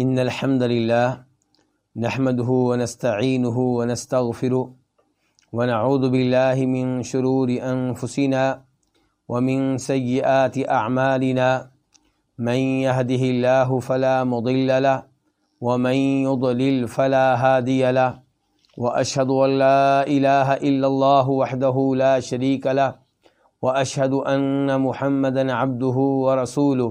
ان الحمد للہ نحمده ونستعينه ونستغفره ونعوذ بالله من شرور انفسنا ومن سيئات اعمالنا من يهده الله فلا مضل له ومن يضلل فلا هادي له واشهد ان لا اله الا الله وحده لا شريك له واشهد ان محمدا عبده ورسوله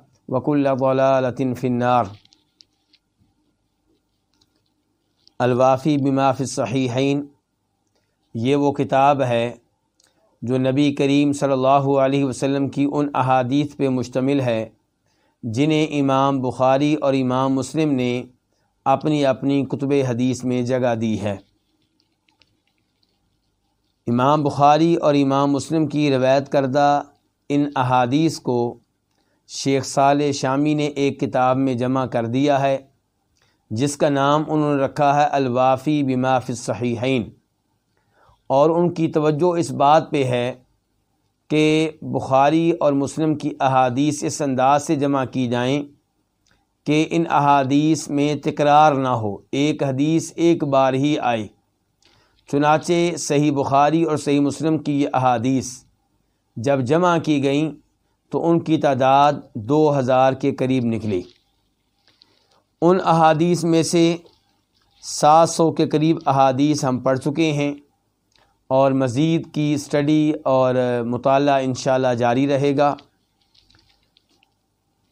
وکل ضلالة فی النار. الوافی بما فی الصحیحین. یہ وہ کتاب ہے جو نبی کریم صلی اللہ علیہ وسلم کی ان احادیث پہ مشتمل ہے، جنہیں امام بخاری اور امام مسلم نے اپنی اپنی کتب حدیث میں جگہ دی ہے۔ امام بخاری اور امام مسلم کی روایت کردہ ان احادیث کو شیخ صالح شامی نے ایک کتاب میں جمع کر دیا ہے، جس کا نام انہوں نے رکھا ہے الوافی بما فی الصحیحین۔ اور ان کی توجہ اس بات پہ ہے کہ بخاری اور مسلم کی احادیث اس انداز سے جمع کی جائیں کہ ان احادیث میں تکرار نہ ہو، ایک حدیث ایک بار ہی آئے۔ چنانچہ صحیح بخاری اور صحیح مسلم کی یہ احادیث جب جمع کی گئیں تو ان کی تعداد دو ہزار کے قریب نکلی۔ ان احادیث میں سے سات سو کے قریب احادیث ہم پڑھ چکے ہیں اور مزید کی اسٹڈی اور مطالعہ انشاءاللہ جاری رہے گا۔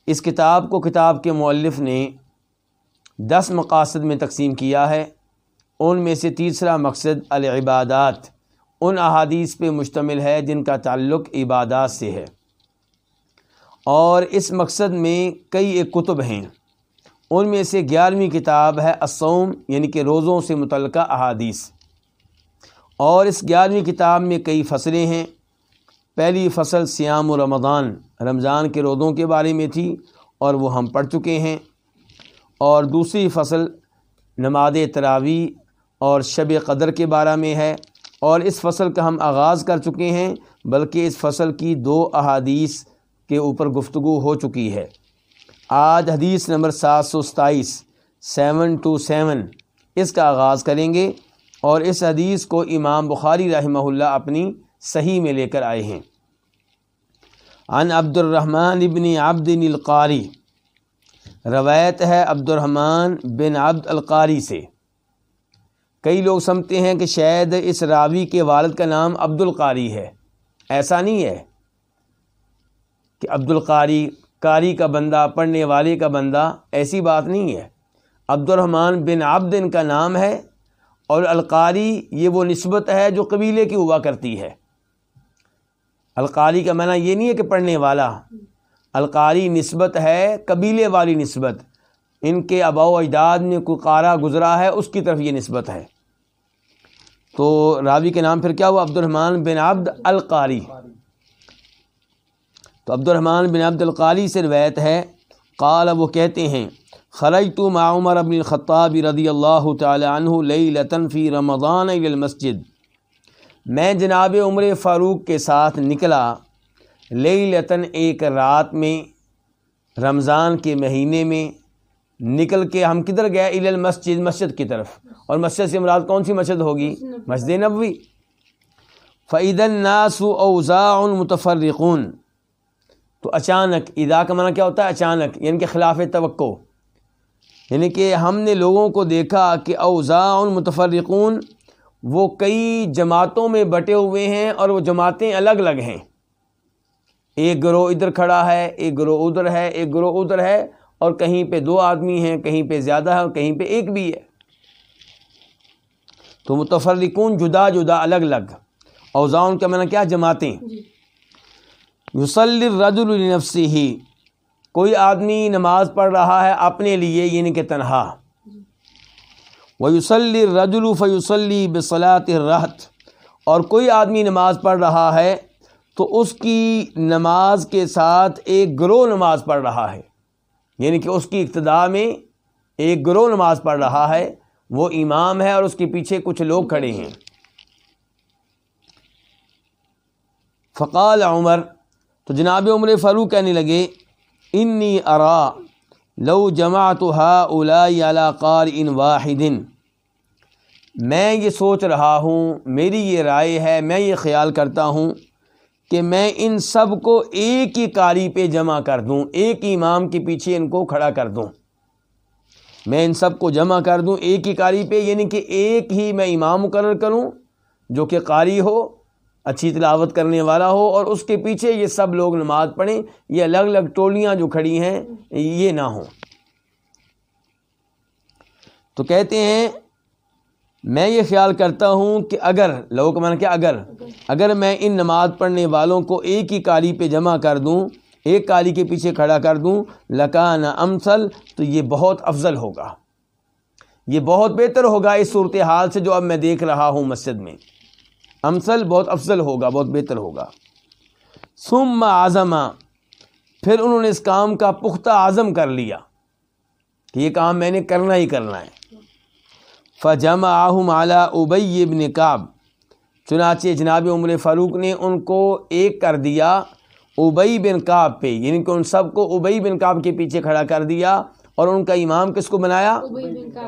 اس کتاب کو کتاب کے مؤلف نے دس مقاصد میں تقسیم کیا ہے۔ ان میں سے تیسرا مقصد العبادات۔ ان احادیث پہ مشتمل ہے جن کا تعلق عبادات سے ہے۔ اور اس مقصد میں کئی ایک کتب ہیں۔ ان میں سے گیارہویں کتاب ہے اسوم یعنی کہ روزوں سے متعلقہ احادیث۔ اور اس گیارہویں کتاب میں کئی فصلیں ہیں۔ پہلی فصل سیام و رمضان رمضان کے روزوں کے بارے میں تھی اور وہ ہم پڑھ چکے ہیں۔ اور دوسری فصل نماد تراوی اور شب قدر کے بارے میں ہے۔ اور اس فصل کا ہم آغاز کر چکے ہیں، بلکہ اس فصل کی دو احادیث کے اوپر گفتگو ہو چکی ہے۔ آج حدیث نمبر سات سو ستائیس، سیون ٹو سیون، اس کا آغاز کریں گے اور اس حدیث کو امام بخاری رحمہ اللہ اپنی صحیح میں لے کر آئے ہیں۔ عن عبد الرحمن ابن عبد القاری، روایت ہے عبد الرحمن بن عبد القاری سے۔ کئی لوگ سمجھتے ہیں کہ شاید اس راوی کے والد کا نام عبد القاری ہے۔ ایسا نہیں ہے۔ کہ عبد القاری قاری کا بندہ، پڑھنے والے کا بندہ، ایسی بات نہیں ہے۔ عبد الرحمٰن بن عبدن کا نام ہے اور القاری یہ وہ نسبت ہے جو قبیلے کی ہوا کرتی ہے۔ القاری کا معنی یہ نہیں ہے کہ پڑھنے والا۔ القاری نسبت ہے قبیلے والی نسبت۔ ان کے آبا و اجداد میں کوئی قارہ گزرا ہے، اس کی طرف یہ نسبت ہے۔ تو راوی کے نام پھر کیا ہوا؟ عبد الرحمٰن بن عبد القاری۔ تو عبد الرحمٰن بن عبد القالی سے روایت ہے، قال، وہ کہتے ہیں خرج تو معمر ابن الخطاب رضی اللہ تعالی عنہ لئی لطن فی رمضان المسجد۔ میں جناب عمر فاروق کے ساتھ نکلا لئی لطن ایک رات میں رمضان کے مہینے میں نکل کے ہم کدھر گئے؟ ال المسجد، مسجد کی طرف۔ اور مسجد سے مراد کون سی مسجد ہوگی؟ مسجد نبوی۔ فعید الناس اوزاء متفرقون۔ تو اچانک ادا کا معنی کیا ہوتا ہے؟ اچانک یعنی کہ خلاف توقع۔ یعنی کہ ہم نے لوگوں کو دیکھا کہ اوزاع متفرقون، وہ کئی جماعتوں میں بٹے ہوئے ہیں اور وہ جماعتیں الگ الگ ہیں۔ ایک گروہ ادھر کھڑا ہے، ایک گروہ ادھر ہے، ایک گروہ ادھر ہے اور کہیں پہ دو آدمی ہیں، کہیں پہ زیادہ ہے اور کہیں پہ ایک بھی ہے۔ تو متفرقون جدا جدا الگ الگ۔ اوزاؤن کا میں نے کیا؟ جماعتیں۔ جی۔ یوسل رد النفسی ہی کوئی آدمی نماز پڑھ رہا ہے اپنے لیے یعنی کہ تنہا۔ وہ یوسلی رد الفیوسلی بصلاۃ رحت اور کوئی آدمی نماز پڑھ رہا ہے تو اس کی نماز کے ساتھ ایک گروہ نماز پڑھ رہا ہے۔ یعنی کہ اس کی ابتدا میں ایک گروہ نماز پڑھ رہا ہے، وہ امام ہے اور اس کے پیچھے کچھ لوگ کھڑے ہیں۔ فقال عمر تو جناب عمر فاروق کہنے لگے، انی ارا لو جماعت ہا الا قار ان واحد. میں یہ سوچ رہا ہوں، میری یہ رائے ہے، میں یہ خیال کرتا ہوں کہ میں ان سب کو ایک ہی کاری پہ جمع کر دوں، ایک ہی امام کے پیچھے ان کو کھڑا کر دوں۔ میں ان سب کو جمع کر دوں ایک ہی کاری پہ یعنی کہ ایک ہی میں امام مقرر کروں، جو کہ قاری ہو اچھی تلاوت کرنے والا ہو اور اس کے پیچھے یہ سب لوگ نماز پڑھیں، یہ الگ الگ ٹولیاں جو کھڑی ہیں، یہ نہ ہوں۔ تو کہتے ہیں، میں یہ خیال کرتا ہوں کہ اگر، لوگوں کا مانا کیا؟ اگر اگر میں ان نماز پڑھنے والوں کو ایک ہی کاری پہ جمع کر دوں، ایک کاری کے پیچھے کھڑا کر دوں، لکان امسل تو یہ بہت افضل ہوگا۔ یہ بہت بہتر ہوگا اس صورت حال سے جو اب میں دیکھ رہا ہوں مسجد میں۔ امسل بہت افضل ہوگا، بہت بہتر ہوگا۔ سم اعظمہ پھر انہوں نے اس کام کا پختہ اعظم کر لیا کہ یہ کام میں نے کرنا ہی کرنا ہے۔ فجم آہم اعلیٰ ابئی ابن کعب، چنانچہ جناب عمر فاروق نے ان کو ایک کر دیا ابئی بن کعب پہ یعنی کہ ان سب کو ابئی بن کعب کے پیچھے کھڑا کر دیا۔ اور ان کا امام کس کو بنایا؟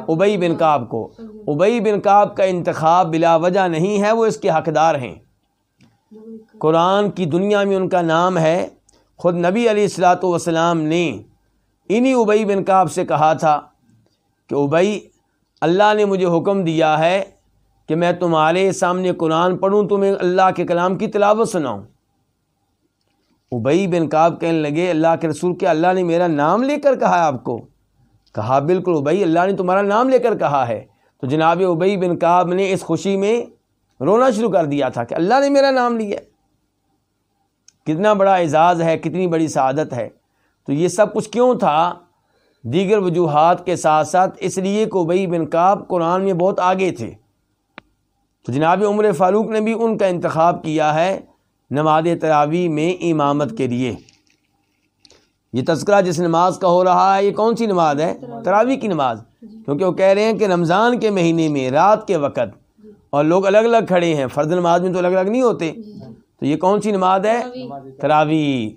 ابئی بن کعب کو ابئی بن کعب کا انتخاب بلا وجہ نہیں ہے وہ اس کے حقدار ہیں۔ قرآن کی دنیا میں ان کا نام ہے۔ خود نبی علیہ السلاۃ والسلام نے انہی ابئی بن کعب سے کہا تھا کہ ابئی اللہ نے مجھے حکم دیا ہے کہ میں تمہارے سامنے قرآن پڑھوں تمہیں اللہ کے کلام کی تلاوت سناؤں۔ ابئی بن کاب کہنے لگے اللہ کے رسول کے اللہ نے میرا نام لے کر کہا ہے آپ کو؟ کہا، بالکل ابئی، اللہ نے تمہارا نام لے کر کہا ہے۔ تو جناب ابئی بن کاب نے اس خوشی میں رونا شروع کر دیا تھا کہ اللہ نے میرا نام لیا کتنا بڑا اعزاز ہے، کتنی بڑی سعادت ہے۔ تو یہ سب کچھ کیوں تھا؟ دیگر وجوہات کے ساتھ ساتھ اس لیے کو بئی بن کاب قرآن میں بہت آگے تھے۔ تو جناب عمر فاروق نے بھی ان کا انتخاب کیا ہے نماز تراوی میں امامت کے لیے۔ یہ تذکرہ جس نماز کا ہو رہا ہے یہ کون سی نماز ہے؟ تراوی کی نماز۔ کیونکہ وہ کہہ رہے ہیں کہ رمضان کے مہینے میں رات کے وقت اور لوگ الگ الگ کھڑے ہیں فرد نماز میں تو الگ الگ نہیں ہوتے۔ تو یہ کون سی نماز ہے؟ تراوی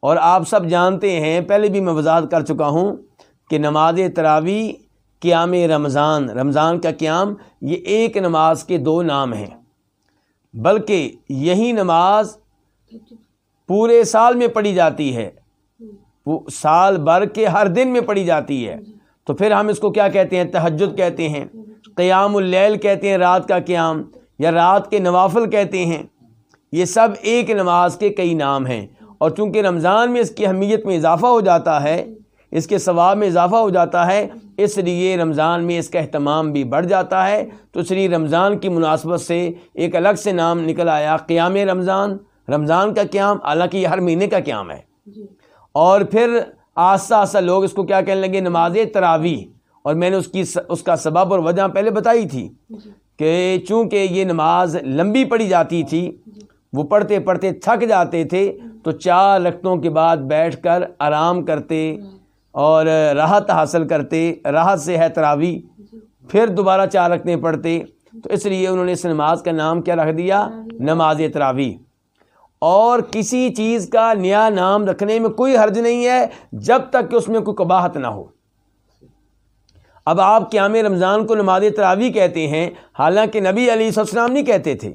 اور آپ سب جانتے ہیں پہلے بھی میں وضاحت کر چکا ہوں کہ نماز تراوی قیام رمضان۔ رمضان کا قیام یہ ایک نماز کے دو نام ہیں۔ بلکہ یہی نماز پورے سال میں پڑھی جاتی ہے۔ سال بھر کے ہر دن میں پڑھی جاتی ہے۔ تو پھر ہم اس کو کیا کہتے ہیں؟ تہجد کہتے ہیں۔ قیام اللیل کہتے ہیں رات کا قیام، یا رات کے نوافل کہتے ہیں۔ یہ سب ایک نماز کے کئی نام ہیں۔ اور چونکہ رمضان میں اس کی اہمیت میں اضافہ ہو جاتا ہے، اس کے ثواب میں اضافہ ہو جاتا ہے، اس لیے رمضان میں اس کا اہتمام بھی بڑھ جاتا ہے۔ تو اس لیے رمضان کی مناسبت سے ایک الگ سے نام نکل آیا، قیام رمضان۔ رمضان کا قیام، حالانکہ یہ ہر مہینے کا قیام ہے۔ جی۔ اور پھر آہستہ آہستہ لوگ اس کو کیا کہنے لگے؟ نماز تراوی اور میں نے اس کی اس کا سبب اور وجہ پہلے بتائی تھی جی۔ کہ چونکہ یہ نماز لمبی پڑھی جاتی تھی جی۔ وہ پڑھتے پڑھتے تھک جاتے تھے تو چار رختوں کے بعد بیٹھ کر آرام کرتے اور راحت حاصل کرتے راحت سے ہے تراوی پھر دوبارہ چار رکھنے پڑتے تو اس لیے انہوں نے اس نماز کا نام کیا رکھ دیا؟ نماز تراوی اور کسی چیز کا نیا نام رکھنے میں کوئی حرج نہیں ہے جب تک کہ اس میں کوئی قباحت نہ ہو۔ اب آپ قیام رمضان کو نماز تراوی کہتے ہیں، حالانکہ نبی علی السلام نہیں کہتے تھے،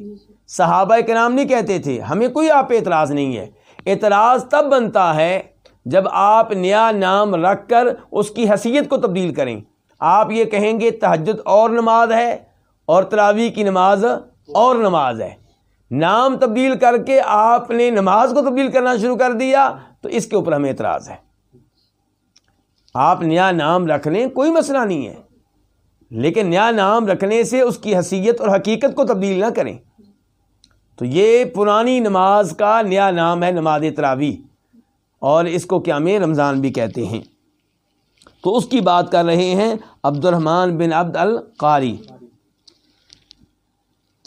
صحابہ کے نام نہیں کہتے تھے، ہمیں کوئی آپ اعتراض نہیں ہے۔ اعتراض تب بنتا ہے جب آپ نیا نام رکھ کر اس کی حیثیت کو تبدیل کریں۔ آپ یہ کہیں گے تہجد اور نماز ہے اور تراوی کی نماز اور نماز ہے۔ نام تبدیل کر کے آپ نے نماز کو تبدیل کرنا شروع کر دیا، تو اس کے اوپر ہمیں اعتراض ہے۔ آپ نیا نام رکھ لیں، کوئی مسئلہ نہیں ہے۔ لیکن نیا نام رکھنے سے اس کی حیثیت اور حقیقت کو تبدیل نہ کریں۔ تو یہ پرانی نماز کا نیا نام ہے نماز تراوی اور اس کو کیا میں رمضان بھی کہتے ہیں۔ تو اس کی بات کر رہے ہیں عبد الرحمن بن عبد القاری۔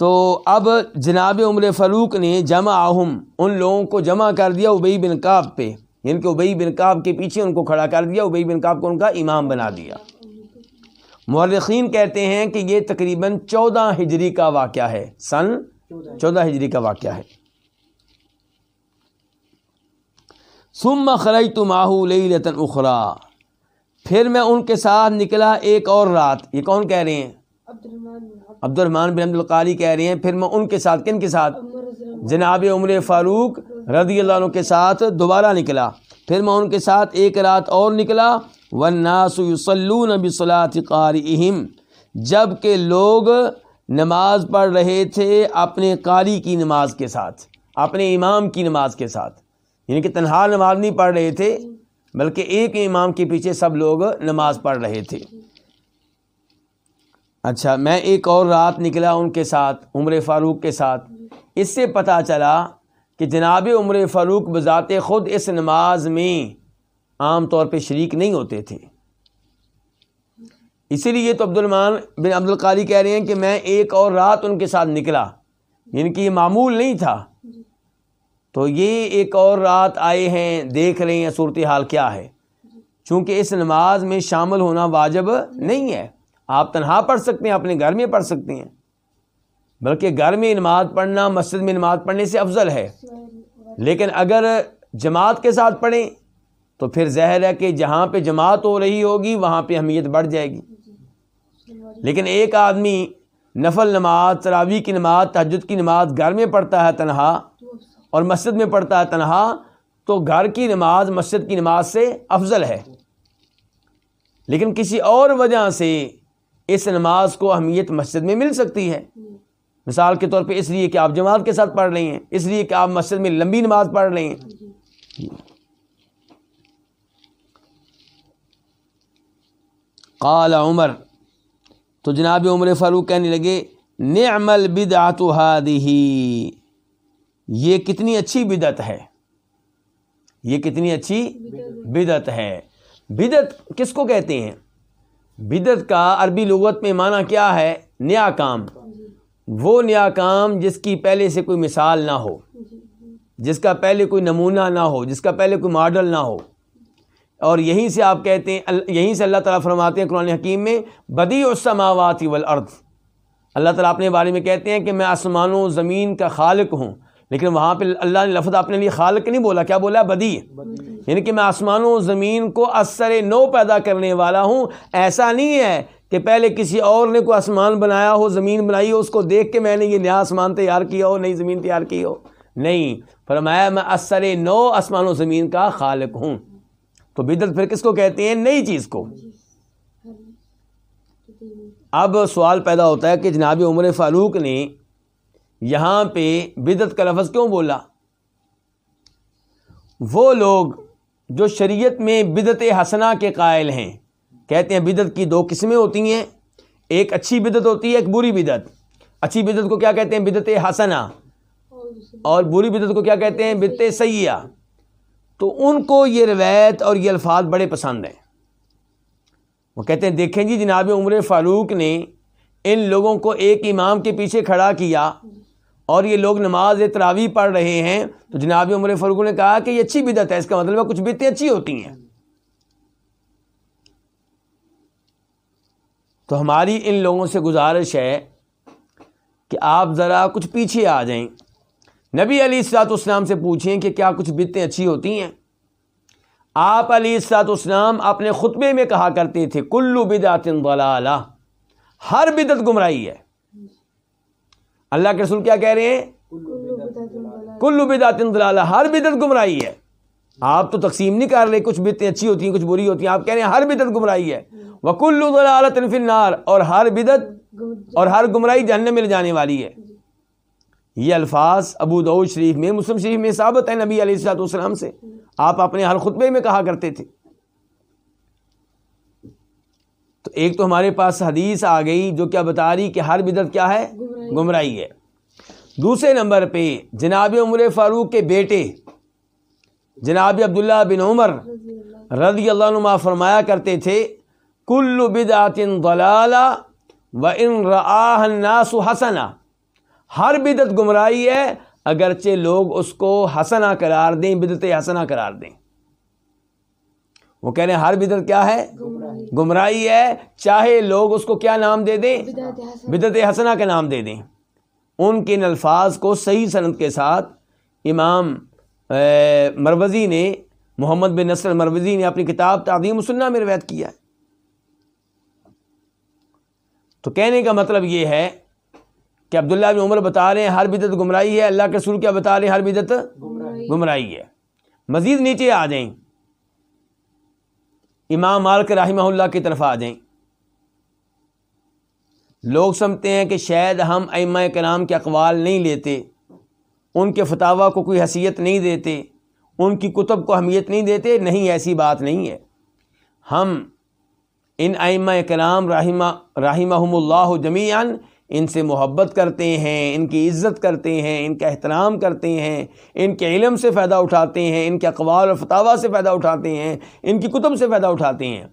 تو اب جناب عمر فروق نے جمع اہم ان لوگوں کو جمع کر دیا ابئی بن کاب پہ یعنی کہ ابئی بن کاب کے پیچھے ان کو کھڑا کر دیا ابئی بن کاب کو ان کا امام بنا دیا۔ مورخین کہتے ہیں کہ یہ تقریباً چودہ ہجری کا واقعہ ہے، سن چودہ ہجری کا واقعہ ہے۔ سم خرئی تو ماہو لئی رتن اخرا پھر میں ان کے ساتھ نکلا ایک اور رات۔ یہ کون کہہ رہے ہیں؟ عبد الرحمان بن عبد القاری کہہ رہے ہیں پھر میں ان کے ساتھ کن کے ساتھ؟ جناب عمر فاروق رضی اللہ عنہ کے ساتھ دوبارہ نکلا۔ پھر میں ان کے ساتھ ایک رات اور نکلا۔ وناس یصلون بصلاۃ قارئہم جبکہ لوگ نماز پڑھ رہے تھے اپنے قاری کی نماز کے ساتھ اپنے امام کی نماز کے ساتھ۔ یعنی کہ تنہا نماز نہیں پڑھ رہے تھے بلکہ ایک امام کے پیچھے سب لوگ نماز پڑھ رہے تھے۔ اچھا میں ایک اور رات نکلا ان کے ساتھ، عمر فاروق کے ساتھ۔ اس سے پتہ چلا کہ جناب عمر فاروق بذات خود اس نماز میں عام طور پہ شریک نہیں ہوتے تھے۔ اسی لیے تو عبد الرمان بن عبد القاری کہہ رہے ہیں کہ میں ایک اور رات ان کے ساتھ نکلا یعنی کہ یہ معمول نہیں تھا۔ تو یہ ایک اور رات آئے ہیں، دیکھ رہے ہیں صورت حال کیا ہے۔ چونکہ اس نماز میں شامل ہونا واجب نہیں ہے۔ آپ تنہا پڑھ سکتے ہیں اپنے گھر میں پڑھ سکتے ہیں۔ بلکہ گھر میں نماز پڑھنا، مسجد میں نماز پڑھنے سے افضل ہے۔ لیکن اگر جماعت کے ساتھ پڑھیں، تو پھر ظاہر ہے کہ جہاں پہ جماعت ہو رہی ہوگی، وہاں پہ اہمیت بڑھ جائے گی۔ لیکن ایک آدمی نفل نماز تراوی کی نماز تجد کی نماز گھر میں پڑھتا ہے تنہا اور مسجد میں پڑھتا ہے تنہا، تو گھر کی نماز، مسجد کی نماز سے افضل ہے۔ لیکن کسی اور وجہ سے اس نماز کو اہمیت مسجد میں مل سکتی ہے۔ مثال کے طور پہ اس لیے کہ آپ جماعت کے ساتھ پڑھ رہی ہیں، اس لیے کہ آپ مسجد میں لمبی نماز پڑھ رہی ہیں۔ قال عمر، تو جناب عمر فاروق کہنے لگے نعم البدعت هذه یہ کتنی اچھی بدعت ہے۔ یہ کتنی اچھی بدعت ہے۔ بدعت کس کو کہتے ہیں؟ بدعت کا عربی لغت میں معنی کیا ہے نیا کام۔ وہ نیا کام جس کی پہلے سے کوئی مثال نہ ہو۔ جس کا پہلے کوئی نمونہ نہ ہو۔ جس کا پہلے کوئی ماڈل نہ ہو۔ اور یہیں سے آپ کہتے ہیں یہیں سے اللہ تعالیٰ فرماتے ہیں قرآن حکیم میں، بدی السماوات والارض۔ اللہ تعالیٰ اپنے بارے میں کہتے ہیں کہ میں آسمان و زمین کا خالق ہوں۔ لیکن وہاں پہ اللہ نے لفظ اپنے لیے خالق نہیں بولا، کیا بولا؟ بدی۔ یعنی کہ میں آسمان و زمین کو اثر نو پیدا کرنے والا ہوں۔ ایسا نہیں ہے کہ پہلے کسی اور نے کوئی آسمان بنایا ہو، زمین بنائی ہو، اس کو دیکھ کے میں نے یہ نیا آسمان تیار کیا ہو، نئی زمین تیار کی ہو۔ نہیں، فرمایا میں اثر نو آسمان و زمین کا خالق ہوں۔ تو بدت پھر کس کو کہتے ہیں؟ نئی چیز کو۔ اب سوال پیدا ہوتا ہے کہ جناب عمر فاروق نے یہاں پہ بدت کا لفظ کیوں بولا؟ وہ لوگ جو شریعت میں بدت حسنا کے قائل ہیں۔ کہتے ہیں بدت کی دو قسمیں ہوتی ہیں۔ ایک اچھی بدت ہوتی ہے، ایک بری بدت اچھی بدت کو کیا کہتے ہیں؟ بدت حسنا اور بری بدت کو کیا کہتے ہیں؟ بدت سیاح تو ان کو یہ روایت اور یہ الفاظ بڑے پسند ہیں۔ وہ کہتے ہیں، دیکھیں جی جناب عمر فاروق نے ان لوگوں کو ایک امام کے پیچھے کھڑا کیا۔ اور یہ لوگ نماز تراوی پڑھ رہے ہیں۔ تو جناب عمر فاروق نے کہا کہ یہ اچھی بدت ہے، اس کا مطلب ہے کچھ بدتیں اچھی ہوتی ہیں۔ تو ہماری ان لوگوں سے گزارش ہے کہ آپ ذرا کچھ پیچھے آ جائیں۔ نبی علی السلاط اسلام سے پوچھیں کہ کیا کچھ بدتیں اچھی ہوتی ہیں۔ آپ علی السلاط اسلام اپنے خطبے میں کہا کرتے تھے، کلو بدعت ضلالہ۔ ہر بدت گمراہی ہے۔ اللہ کے رسول کیا کہہ رہے ہیں؟ کلو بدعت ضلالہ ہر بدت گمراہی ہے۔ آپ تو تقسیم نہیں کر رہے، کچھ بدتیں اچھی ہوتی ہیں، کچھ بری ہوتی ہیں۔ آپ کہہ رہے ہیں ہر بدت گمراہی ہے۔ وکل ضلالت فی النار، اور ہر بدت اور ہر گمراہی جہنم میں لے جانے والی ہے۔ یہ الفاظ ابو دعود شریف میں، مسلم شریف میں ثابت ہے نبی علیہ السلاۃ والسلام سے۔ آپ اپنے ہر خطبے میں کہا کرتے تھے۔ تو ایک تو ہمارے پاس حدیث آ گئی جو کیا بتا رہی کہ ہر بدت کیا ہے؟ گمراہی. ہے۔ دوسرے نمبر پہ جناب عمر فاروق کے بیٹے جناب عبداللہ بن عمر رضی اللہ عنہ فرمایا کرتے تھے کل بدعت ضلالہ و ان راہ الناس حسنا ہر بدت گمراہی ہے اگرچہ لوگ اس کو حسنا قرار دیں بدت حسنا قرار دیں۔ وہ کہہ رہے ہیں ہر بدت کیا ہے؟ گمراہی۔ ہے۔ چاہے لوگ اس کو کیا نام دے دیں؟ بدت حسنا کا نام دے دیں۔ ان کے ان الفاظ کو صحیح صنعت کے ساتھ امام مروزی نے محمد بن نصر مروزی نے اپنی کتاب تعظیم السنہ میں روایت کیا ہے۔ تو کہنے کا مطلب یہ ہے کہ عبداللہ بن عمر بتا رہے ہیں ہر بدت گمراہی ہے اللہ کے سر کیا بتا رہے ہیں ہر بدت گمراہی ہے۔ مزید نیچے آ جائیں۔ امام مالک رحمہ اللہ کی طرف آ جائیں۔ لوگ سمجھتے ہیں کہ شاید ہم ائمہ کرام کے اقوال نہیں لیتے، ان کے فتوا کو کوئی حیثیت نہیں دیتے، ان کی کتب کو اہمیت نہیں دیتے، نہیں، ایسی بات نہیں ہے۔ ہم ان ائمہ کرام رحمہ رحمہ اللہ جمیان ان سے محبت کرتے ہیں، ان کی عزت کرتے ہیں، ان کا احترام کرتے ہیں، ان کے علم سے فائدہ اٹھاتے ہیں، ان کے اقوال و فتوا سے فائدہ اٹھاتے ہیں، ان کی کتب سے فائدہ اٹھاتے ہیں۔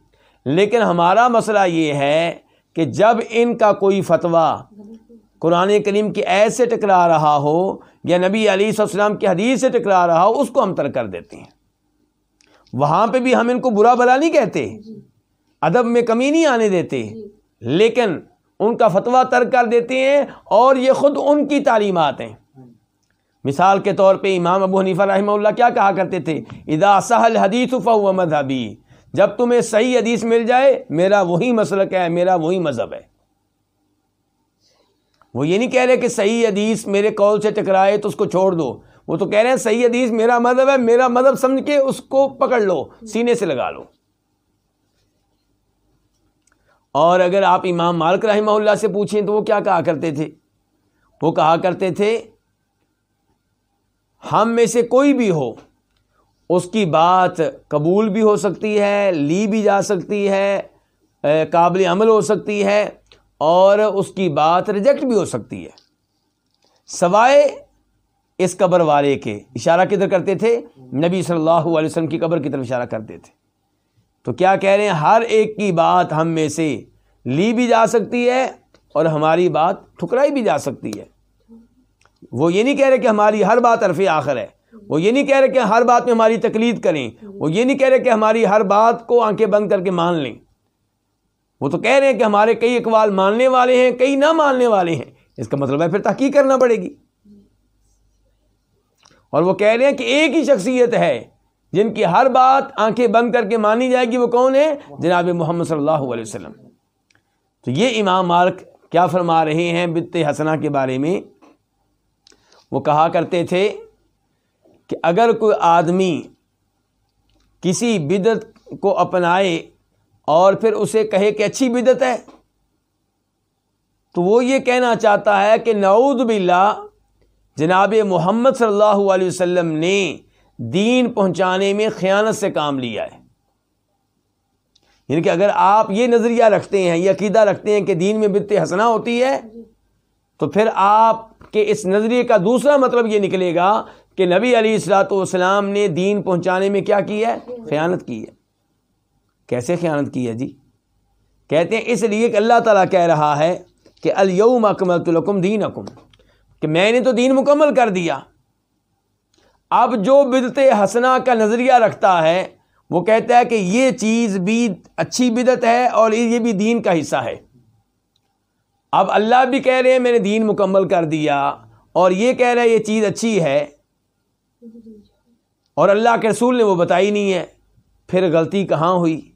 لیکن ہمارا مسئلہ یہ ہے کہ جب ان کا کوئی فتویٰ قرآن کریم کی ایسے ٹکرا رہا ہو یا نبی علیہ السلام کی حدیث سے ٹکرا رہا ہو، اس کو ہم ترک کر دیتے ہیں۔ وہاں پہ بھی ہم ان کو برا بلا نہیں کہتے، ادب میں کمی نہیں آنے دیتے۔ لیکن ان کا فتویٰ ترک کر دیتے ہیں اور یہ خود ان کی تعلیمات ہیں۔ مثال کے طور پہ امام ابو حنیفہ رحمہ اللہ کیا کہا کرتے تھے؟ ادا سہل حدیث و مذہبی۔ جب تمہیں صحیح حدیث مل جائے، میرا وہی مسلک ہے، میرا وہی مذہب ہے۔ وہ یہ نہیں کہہ رہے کہ صحیح حدیث میرے کال سے ٹکرائے تو اس کو چھوڑ دو۔ وہ تو کہہ رہے ہیں صحیح حدیث میرا مذہب ہے، میرا مذہب سمجھ کے اس کو پکڑ لو، سینے سے لگا لو۔ اور اگر آپ امام مالک رحمہ اللہ سے پوچھیں تو وہ کیا کہا کرتے تھے؟ وہ کہا کرتے تھے، ہم میں سے کوئی بھی ہو، اس کی بات قبول بھی ہو سکتی ہے، لی بھی جا سکتی ہے قابل عمل ہو سکتی ہے، اور اس کی بات ریجیکٹ بھی ہو سکتی ہے۔ سوائے اس قبر والے کے، اشارہ کدھر کرتے تھے؟ نبی صلی اللہ علیہ وسلم کی قبر کی طرف اشارہ کرتے تھے۔ تو کیا کہہ رہے ہیں؟ ہر ایک کی بات ہم میں سے لی بھی جا سکتی ہے اور ہماری بات ٹھکرائی بھی جا سکتی ہے۔ وہ یہ نہیں کہہ رہے کہ ہماری ہر بات عرف آخر ہے۔ وہ یہ نہیں کہہ رہے کہ ہر بات میں ہماری تقلید کریں۔ وہ یہ نہیں کہہ رہے کہ ہماری ہر بات کو آنکھیں بند کر کے مان لیں۔ وہ تو کہہ رہے ہیں کہ ہمارے کئی اقوال ماننے والے ہیں، کئی نہ ماننے والے ہیں۔ اس کا مطلب ہے پھر تحقیق کرنا پڑے گی۔ اور وہ کہہ رہے ہیں کہ ایک ہی شخصیت ہے۔ جن کی ہر بات آنکھیں بند کر کے مانی جائے گی وہ کون ہے جناب محمد صلی اللہ علیہ وسلم۔ تو یہ امام مالک کیا فرما رہے ہیں بت حسنہ کے بارے میں؟ وہ کہا کرتے تھے کہ اگر کوئی آدمی کسی بدت کو اپنائے اور پھر اسے کہے کہ اچھی بدت ہے، تو وہ یہ کہنا چاہتا ہے کہ نعوذ باللہ جناب محمد صلی اللہ علیہ وسلم نے دین پہنچانے میں خیانت سے کام لیا ہے۔ یعنی کہ اگر آپ یہ نظریہ رکھتے ہیں، یہ عقیدہ رکھتے ہیں کہ دین میں بت ہسنا ہوتی ہے، تو پھر آپ کے اس نظریے کا دوسرا مطلب یہ نکلے گا کہ نبی علی السلاۃ والسلام نے دین پہنچانے میں کیا کی ہے؟ خیانت کی ہے۔ کیسے خیانت کی ہے جی؟ کہتے ہیں اس لیے کہ اللہ تعالیٰ کہہ رہا ہے کہ الوم اکمل الکم دین اکم کہ میں نے تو دین مکمل کر دیا۔ اب جو بدت حسنا کا نظریہ رکھتا ہے، وہ کہتا ہے کہ یہ چیز بھی اچھی بدت ہے اور یہ بھی دین کا حصہ ہے۔ اب اللہ بھی کہہ رہے ہیں، میں نے دین مکمل کر دیا اور یہ کہہ رہے یہ چیز اچھی ہے۔ اور اللہ کے رسول نے وہ بتائی نہیں ہے۔ پھر غلطی کہاں ہوئی؟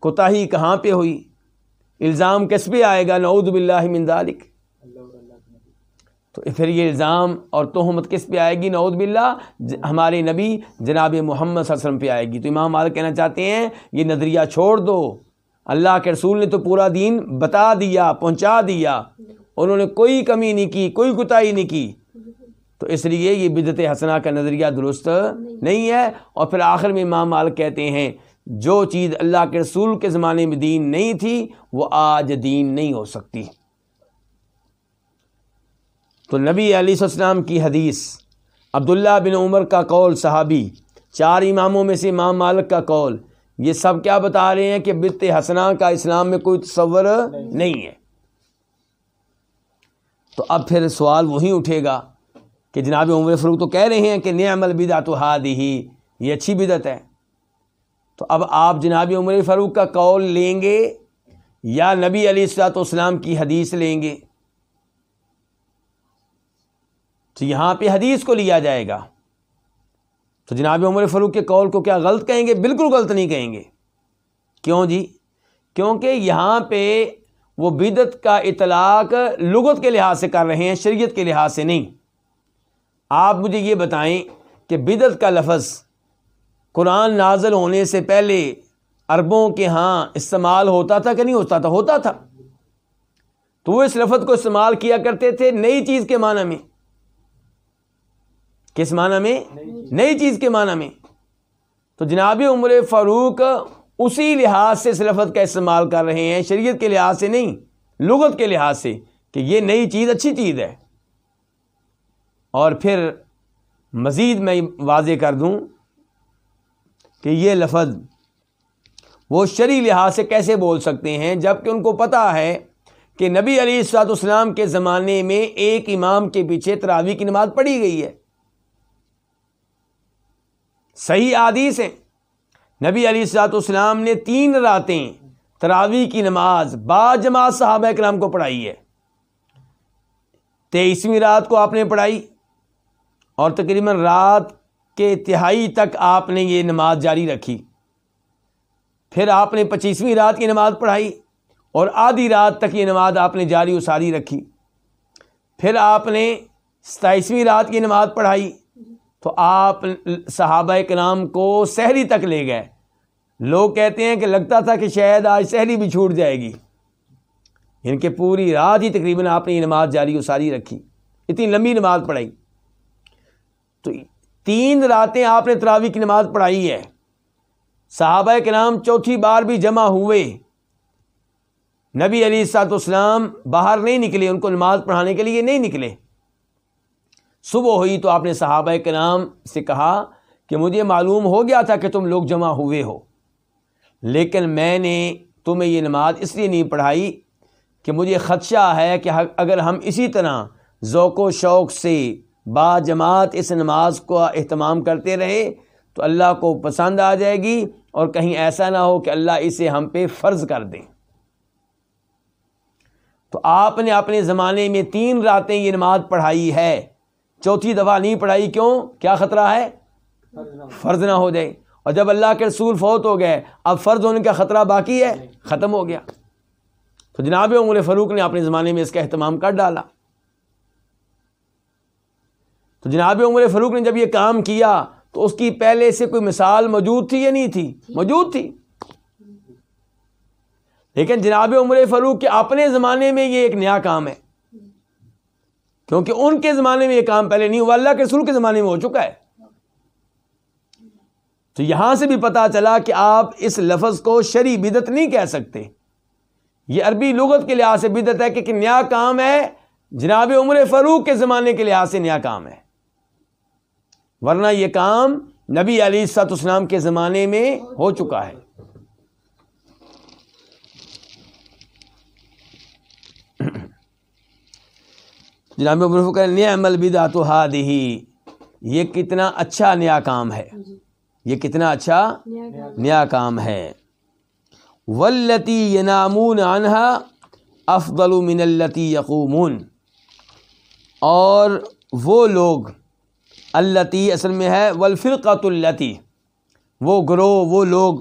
کوتاہی کہاں پہ ہوئی؟ الزام کس پہ آئے گا؟ نعوذ باللہ من ذالک۔ تو پھر یہ الزام اور تہمت کس پہ آئے گی؟ نعود باللہ ہمارے نبی جناب محمد صلی اللہ علیہ وسلم پہ آئے گی۔ تو امام مالک کہنا چاہتے ہیں، یہ نظریہ چھوڑ دو۔ اللہ کے رسول نے تو پورا دین بتا دیا، پہنچا دیا۔ انہوں نے کوئی کمی نہیں کی، کوئی کوتاہی نہیں کی۔ تو اس لیے یہ بدت حسنہ کا نظریہ درست نہیں ہے۔ اور پھر آخر میں امام مالک کہتے ہیں، جو چیز اللہ کے رسول کے زمانے میں دین نہیں تھی، وہ آج دین نہیں ہو سکتی۔ تو نبی علیہ السلام کی حدیث، عبداللہ بن عمر کا قول صحابی، چار اماموں میں سے امام مالک کا قول، یہ سب کیا بتا رہے ہیں کہ بت حسنا کا اسلام میں کوئی تصور نہیں ہے۔ تو اب پھر سوال وہی اٹھے گا کہ جناب عمر فروغ تو کہہ رہے ہیں کہ نعم البدا تو ہاد ہی یہ اچھی بدت ہے۔ تو اب آپ جناب عمر فروغ کا قول لیں گے یا نبی علی السلاۃ والسلام کی حدیث لیں گے؟ تو یہاں پہ حدیث کو لیا جائے گا۔ تو جناب عمر فروغ کے قول کو کیا غلط کہیں گے؟ بالکل غلط نہیں کہیں گے۔ کیوں جی؟ کیونکہ یہاں پہ وہ بدت کا اطلاق لغت کے لحاظ سے کر رہے ہیں، شریعت کے لحاظ سے نہیں۔ آپ مجھے یہ بتائیں کہ بدت کا لفظ قرآن نازل ہونے سے پہلے عربوں کے ہاں استعمال ہوتا تھا کہ نہیں ہوتا تھا؟ ہوتا تھا۔ تو وہ اس لفظ کو استعمال کیا کرتے تھے نئی چیز کے معنی میں۔ کس معنی میں؟ نئی چیز. کے معنی میں. تو جناب عمر فاروق اسی لحاظ سے اس لفظ کا استعمال کر رہے ہیں شریعت کے لحاظ سے نہیں لغت کے لحاظ سے کہ یہ نئی چیز اچھی چیز ہے۔ اور پھر مزید میں واضح کر دوں کہ یہ لفظ وہ شرع لحاظ سے کیسے بول سکتے ہیں جبکہ ان کو پتا ہے کہ نبی علی السلاط اسلام کے زمانے میں ایک امام کے پیچھے تراوی کی نماز پڑھی گئی ہے۔ صحیح عادیث ہیں۔ نبی علی السلاط اسلام نے تین راتیں تراوی کی نماز با جماعت صحابہ اکرام کو پڑھائی ہے۔ تیئیسویں رات کو آپ نے پڑھائی اور تقریباً رات کے تہائی تک آپ نے یہ نماز جاری رکھی۔ پھر آپ نے پچیسویں رات کی نماز پڑھائی اور آدھی رات تک یہ نماز آپ نے جاری و ساری رکھی۔ پھر آپ نے ستائیسویں رات کی نماز پڑھائی۔ تو آپ صحابہ کے نام کو سحری تک لے گئے۔ لوگ کہتے ہیں کہ لگتا تھا کہ شاید آج سحری بھی چھوٹ جائے گی۔ ان کے پوری رات ہی تقریباً آپ نے یہ نماز جاری و ساری رکھی۔ اتنی لمبی نماز پڑھائی۔ تو تین راتیں آپ نے تراوی کی نماز پڑھائی ہے۔ صحابہ کے نام چوتھی بار بھی جمع ہوئے۔ نبی علی سات اسلام باہر نہیں نکلے، ان کو نماز پڑھانے کے لیے نہیں نکلے۔ صبح ہوئی تو آپ نے صحابہ کے نام سے کہا کہ مجھے معلوم ہو گیا تھا کہ تم لوگ جمع ہوئے ہو، لیکن میں نے تمہیں یہ نماز اس لیے نہیں پڑھائی کہ مجھے خدشہ ہے کہ اگر ہم اسی طرح ذوق و شوق سے با جماعت اس نماز کو اہتمام کرتے رہے تو اللہ کو پسند آ جائے گی اور کہیں ایسا نہ ہو کہ اللہ اسے ہم پہ فرض کر دیں تو آپ نے اپنے زمانے میں تین راتیں یہ نماز پڑھائی ہے۔ چوتھی دفعہ نہیں پڑھائی کیوں؟ کیا خطرہ ہے؟ فرض نہ ہو جائے۔ اور جب اللہ کے رسول فوت ہو گئے، اب فرض ہونے کا خطرہ باقی ہے، ختم ہو گیا۔ تو جناب عمر فروخ نے اپنے زمانے میں اس کا اہتمام کر ڈالا۔ تو جناب عمر فروخ نے جب یہ کام کیا، تو اس کی پہلے سے کوئی مثال موجود تھی یا نہیں تھی؟ موجود تھی۔ لیکن جناب عمر فروخ کے اپنے زمانے میں یہ ایک نیا کام ہے۔ کیونکہ ان کے زمانے میں یہ کام پہلے نہیں ہوا، اللہ کے رسول کے زمانے میں ہو چکا ہے۔ تو یہاں سے بھی پتا چلا کہ آپ اس لفظ کو شری بدت نہیں کہہ سکتے۔ یہ عربی لغت کے لحاظ سے بدت ہے کہ نیا کام ہے۔ جناب عمر فروخ کے زمانے کے لحاظ سے نیا کام ہے۔ ورنہ یہ کام نبی علی سات اسلام کے زمانے میں ہو چکا ہے۔ جناب نیا عمل بدا تو یہ کتنا اچھا نیا کام ہے. یہ کتنا اچھا نیا کام ہے. ولتی ینامون انہا افضل من التی یقومون اور وہ لوگ التی اصل میں ہے ولفرقۃ التی وہ گروہ، وہ لوگ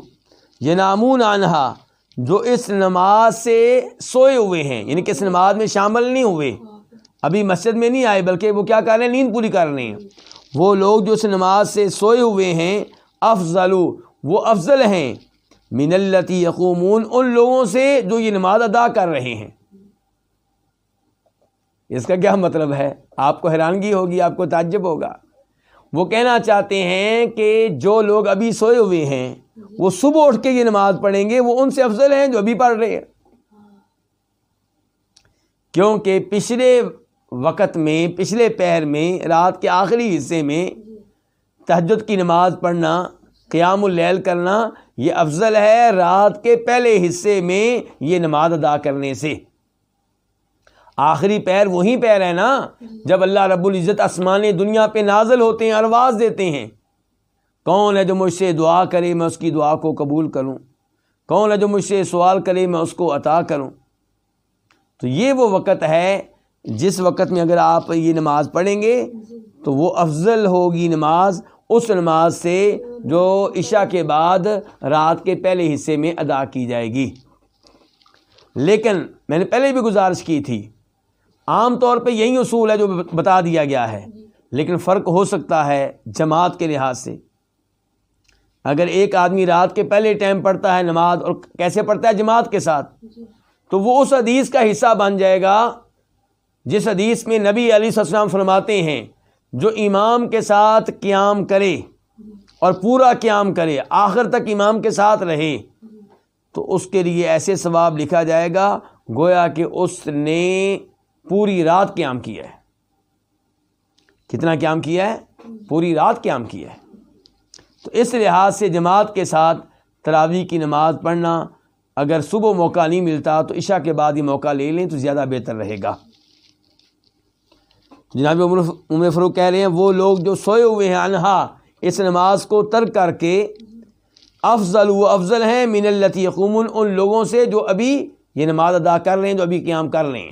ینامون انہا جو اس نماز سے سوئے ہوئے ہیں یعنی کہ اس نماز میں شامل نہیں ہوئے. ابھی مسجد میں نہیں آئے، بلکہ وہ کیا کر رہے ہیں؟ نیند پوری کر رہے ہیں۔ وہ لوگ جو اس نماز سے سوئے ہوئے ہیں، افضل، وہ افضل ہیں۔ من التی یقومون، ان لوگوں سے جو یہ نماز ادا کر رہے ہیں۔ اس کا کیا مطلب ہے؟ آپ کو حیرانگی ہوگی، آپ کو تعجب ہوگا۔ وہ کہنا چاہتے ہیں کہ جو لوگ ابھی سوئے ہوئے ہیں، وہ صبح اٹھ کے یہ نماز پڑھیں گے، وہ ان سے افضل ہیں جو ابھی پڑھ رہے ہیں۔ کیونکہ پچھلے وقت میں، پچھلے پہر میں، رات کے آخری حصے میں تہجد کی نماز پڑھنا، قیام اللیل کرنا، یہ افضل ہے رات کے پہلے حصے میں یہ نماز ادا کرنے سے۔ آخری پیر وہی پیر ہے نا، جب اللہ رب العزت آسمان دنیا پہ نازل ہوتے ہیں ارواز دیتے ہیں۔ کون ہے جو مجھ سے دعا کرے، میں اس کی دعا کو قبول کروں؟ کون ہے جو مجھ سے سوال کرے، میں اس کو عطا کروں؟ تو یہ وہ وقت ہے جس وقت میں اگر آپ یہ نماز پڑھیں گے، تو وہ افضل ہوگی نماز اس نماز سے جو عشاء کے بعد رات کے پہلے حصے میں ادا کی جائے گی۔ لیکن میں نے پہلے بھی گزارش کی تھی، عام طور پہ یہی اصول ہے جو بتا دیا گیا ہے۔ لیکن فرق ہو سکتا ہے جماعت کے لحاظ سے۔ اگر ایک آدمی رات کے پہلے ٹائم پڑھتا ہے نماز اور کیسے پڑھتا ہے جماعت کے ساتھ، تو وہ اس حدیث کا حصہ بن جائے گا جس حدیث میں نبی علی السلام فرماتے ہیں، جو امام کے ساتھ قیام کرے اور پورا قیام کرے، آخر تک امام کے ساتھ رہے، تو اس کے لیے ایسے ثواب لکھا جائے گا، گویا کہ اس نے پوری رات قیام کیا ہے۔ کتنا قیام کیا ہے؟ پوری رات قیام کیا ہے۔ تو اس لحاظ سے جماعت کے ساتھ تراویح کی نماز پڑھنا، اگر صبح موقع نہیں ملتا تو عشاء کے بعد ہی موقع لے لیں تو زیادہ بہتر رہے گا۔ جناب عمر فروخ کہہ رہے ہیں وہ لوگ جو سوئے ہوئے ہیں انہا اس نماز کو ترک کر کے افضل و افضل ہیں من التی یقومن ان لوگوں سے جو ابھی یہ نماز ادا کر رہے ہیں جو ابھی قیام کر رہے ہیں۔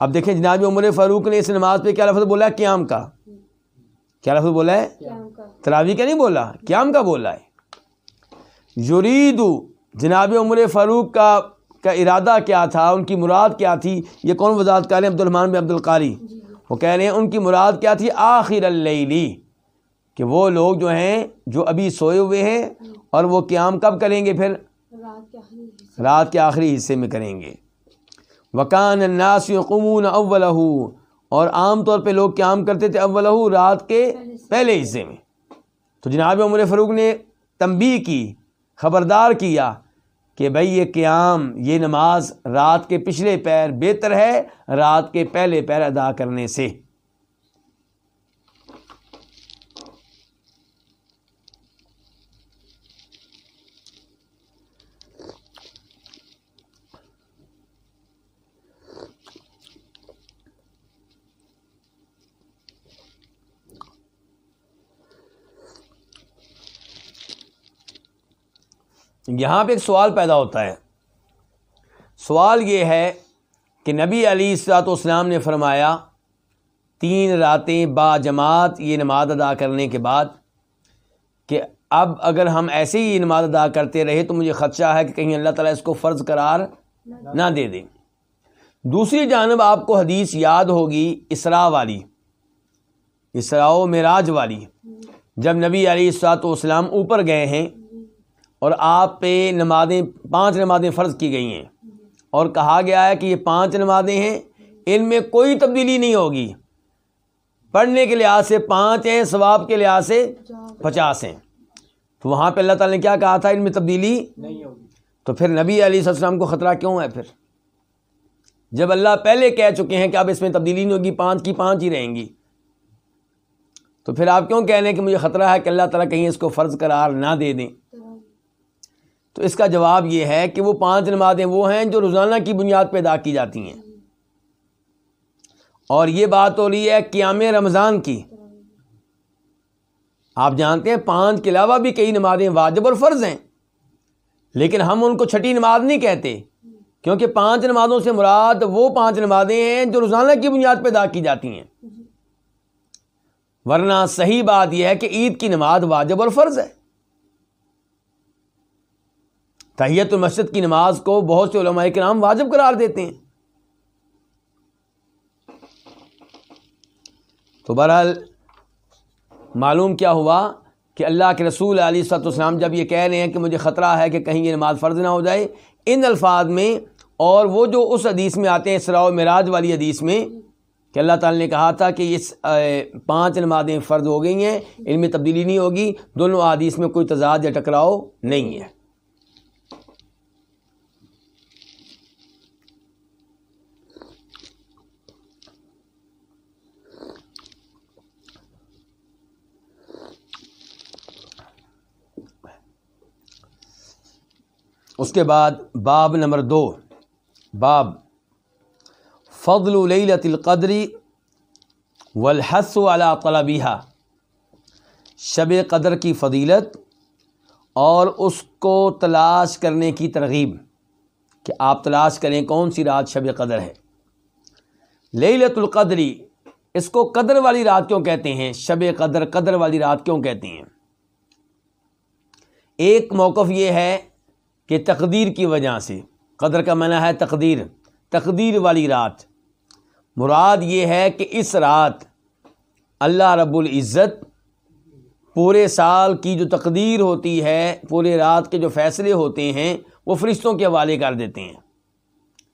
اب دیکھیں جناب عمر فاروق نے اس نماز پہ کیا لفظ بولا؟ ہے قیام کا۔ کیا لفظ بولا ہے؟ تراوی کا۔ نہیں بولا؟ قیام کا بولا ہے۔ یرید جناب عمر فاروق کا کا ارادہ کیا تھا؟ ان کی مراد کیا تھی؟ یہ کون وضاحت کر رہے ہیں؟ عبد الرحمان بن عبد القاری وہ کہہ رہے ہیں ان کی مراد کیا تھی؟ آخر اللیلی کہ وہ لوگ جو ہیں جو ابھی سوئے ہوئے ہیں اور وہ قیام کب کریں گے پھر؟ رات کے آخری حصے۔ میں کریں گے۔ وکان الناس قمون اول اور عام طور پہ لوگ قیام کرتے تھے اول رات کے پہلے حصے میں۔ تو جناب عمر فروغ نے تنبی کی خبردار کیا کہ بھائی یہ قیام، یہ نماز رات کے پچھلے پیر بہتر ہے رات کے پہلے پیر ادا کرنے سے۔ یہاں پہ ایک سوال پیدا ہوتا ہے۔ سوال یہ ہے کہ نبی علی السلاط اسلام نے فرمایا، تین راتیں با جماعت یہ نماز ادا کرنے کے بعد کہ اب اگر ہم ایسے ہی نماز ادا کرتے رہے تو مجھے خدشہ ہے کہ کہیں اللہ تعالیٰ اس کو فرض قرار نہ دے دیں۔ دوسری جانب آپ کو حدیث یاد ہوگی اسرا والی۔ اسرا و معراج والی۔ جب نبی علی السلاط اسلام اوپر گئے ہیں اور آپ پہ نمازیں پانچ نمازیں فرض کی گئی ہیں۔ اور کہا گیا ہے کہ یہ پانچ نمازیں ہیں ان میں کوئی تبدیلی نہیں ہوگی۔ پڑھنے کے لحاظ سے پانچ ہیں ثواب کے لحاظ سے پچاس ہیں۔ تو وہاں پہ اللہ تعالیٰ نے کیا کہا تھا؟ ان میں تبدیلی نہیں ہوگی۔ تو پھر نبی علیہ السلام کو خطرہ کیوں ہے پھر؟ جب اللہ پہلے کہہ چکے ہیں کہ اب اس میں تبدیلی نہیں ہوگی پانچ کی پانچ ہی رہیں گی۔ تو پھر آپ کیوں کہہ رہے ہیں کہ مجھے خطرہ ہے کہ اللہ تعالیٰ کہیں اس کو فرض قرار نہ دے دیں؟ تو اس کا جواب یہ ہے کہ وہ پانچ نمازیں وہ ہیں جو روزانہ کی بنیاد پہ ادا کی جاتی ہیں۔ اور یہ بات ہو رہی ہے قیام رمضان کی۔ آپ جانتے ہیں پانچ کے علاوہ بھی کئی نمازیں واجب اور فرض ہیں، لیکن ہم ان کو چھٹی نماز نہیں کہتے، کیونکہ پانچ نمازوں سے مراد وہ پانچ نمازیں ہیں جو روزانہ کی بنیاد پہ ادا کی جاتی ہیں۔ ورنہ صحیح بات یہ ہے کہ عید کی نماز واجب اور فرض ہے۔ تحیت المسد کی نماز کو بہت سے علماء کے نام واجب قرار دیتے ہیں۔ تو بہرحال معلوم کیا ہوا کہ اللہ کے رسول علیہ صلاحت السلام جب یہ کہہ رہے ہیں کہ مجھے خطرہ ہے کہ کہیں یہ نماز فرض نہ ہو جائے، ان الفاظ میں اور وہ جو اس حدیث میں آتے ہیں اسراء و معراج والی حدیث میں، کہ اللہ تعالیٰ نے کہا تھا کہ اس پانچ نمازیں فرض ہو گئی ہیں، ان میں تبدیلی نہیں ہوگی، دونوں حدیث میں کوئی تضاد یا ٹکراؤ نہیں ہے۔ اس کے بعد باب نمبر دو، باب فضل لیلت القدری والحس علی طلبیہ شب قدر کی فضیلت اور اس کو تلاش کرنے کی ترغیب کہ آپ تلاش کریں کون سی رات شب قدر ہے۔ لیلت القدری اس کو قدر والی رات کیوں کہتے ہیں؟ شب قدر قدر والی رات کیوں کہتے ہیں؟ ایک موقف یہ ہے کہ تقدیر کی وجہ سے، قدر کا منع ہے تقدیر تقدیر والی رات۔ مراد یہ ہے کہ اس رات اللہ رب العزت پورے سال کی جو تقدیر ہوتی ہے، پورے رات کے جو فیصلے ہوتے ہیں، وہ فرشتوں کے حوالے کر دیتے ہیں۔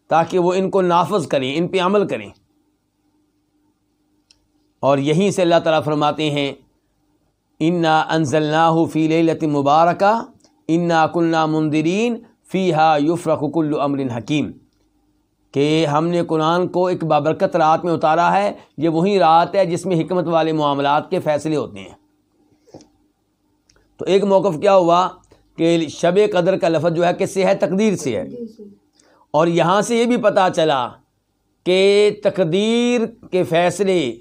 تاکہ وہ ان کو نافذ کریں، ان پہ عمل کریں۔ اور یہیں سے اللہ تعالیٰ فرماتے ہیں، انا انزل فی لیلت مبارکہ انا کلنا مندرین فی ہا یفرق کل امر حکیم۔ کہ ہم نے قرآن کو ایک بابرکت رات میں اتارا ہے یہ وہی رات ہے جس میں حکمت والے معاملات کے فیصلے ہوتے ہیں۔ تو ایک موقف کیا ہوا کہ شب قدر کا لفظ جو ہے کس سے ہے۔ تقدیر سے۔ ہے اور یہاں سے یہ بھی پتہ چلا کہ تقدیر کے فیصلے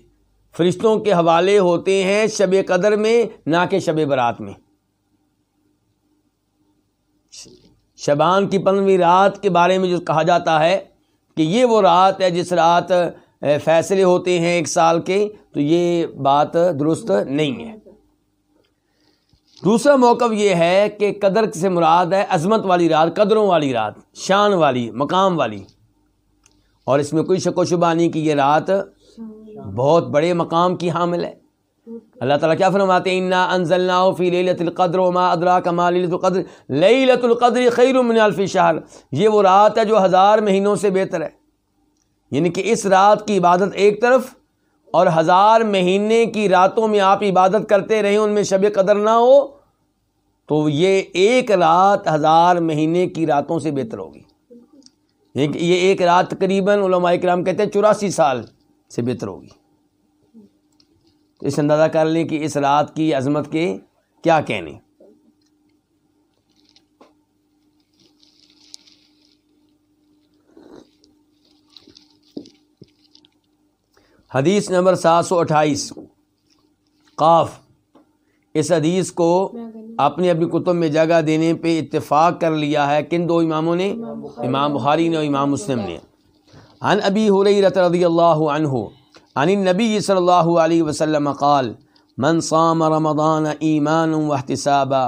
فرشتوں کے حوالے ہوتے ہیں شب قدر میں نہ کہ شب برات میں۔ شبان کی پندرہویں رات کے بارے میں جو کہا جاتا ہے کہ یہ وہ رات ہے جس رات فیصلے ہوتے ہیں ایک سال کے، تو یہ بات درست نہیں ہے۔ دوسرا موقع یہ ہے کہ قدر سے مراد ہے عظمت والی رات، قدروں والی رات، شان والی، مقام والی۔ اور اس میں کوئی شک و شبہ نہیں کہ یہ رات بہت بڑے مقام کی حامل ہے۔ اللہ تعالیٰ کیا فرماتے ہیں؟ انا انزلنا فی لیلت القدر وما ادراک ما لیلت القدر لیلت القدر خیر من الف شہر یہ وہ رات ہے جو ہزار مہینوں سے بہتر ہے۔ یعنی کہ اس رات کی عبادت ایک طرف اور ہزار مہینے کی راتوں میں آپ عبادت کرتے رہیں، ان میں شب قدر نہ ہو، تو یہ ایک رات ہزار مہینے کی راتوں سے بہتر ہوگی۔ یعنی یہ ایک رات تقریباً علماء کرام کہتے ہیں چوراسی سال سے بہتر ہوگی۔ تو اس اندازہ کر لیں کہ اس رات کی عظمت کے کیا کہنے حدیث نمبر سات سو اٹھائیس۔ قاف اس حدیث کو اپنی اپنی کتب میں جگہ دینے پہ اتفاق کر لیا ہے۔ کن دو اماموں نے؟ امام بخاری۔ نے اور امام مسلم نے۔ عن ابی حریرت رضی اللہ عنہ عن النبی صلی اللہ علیہ وسلم قال، من صام رمضان ایمان واحتسابا،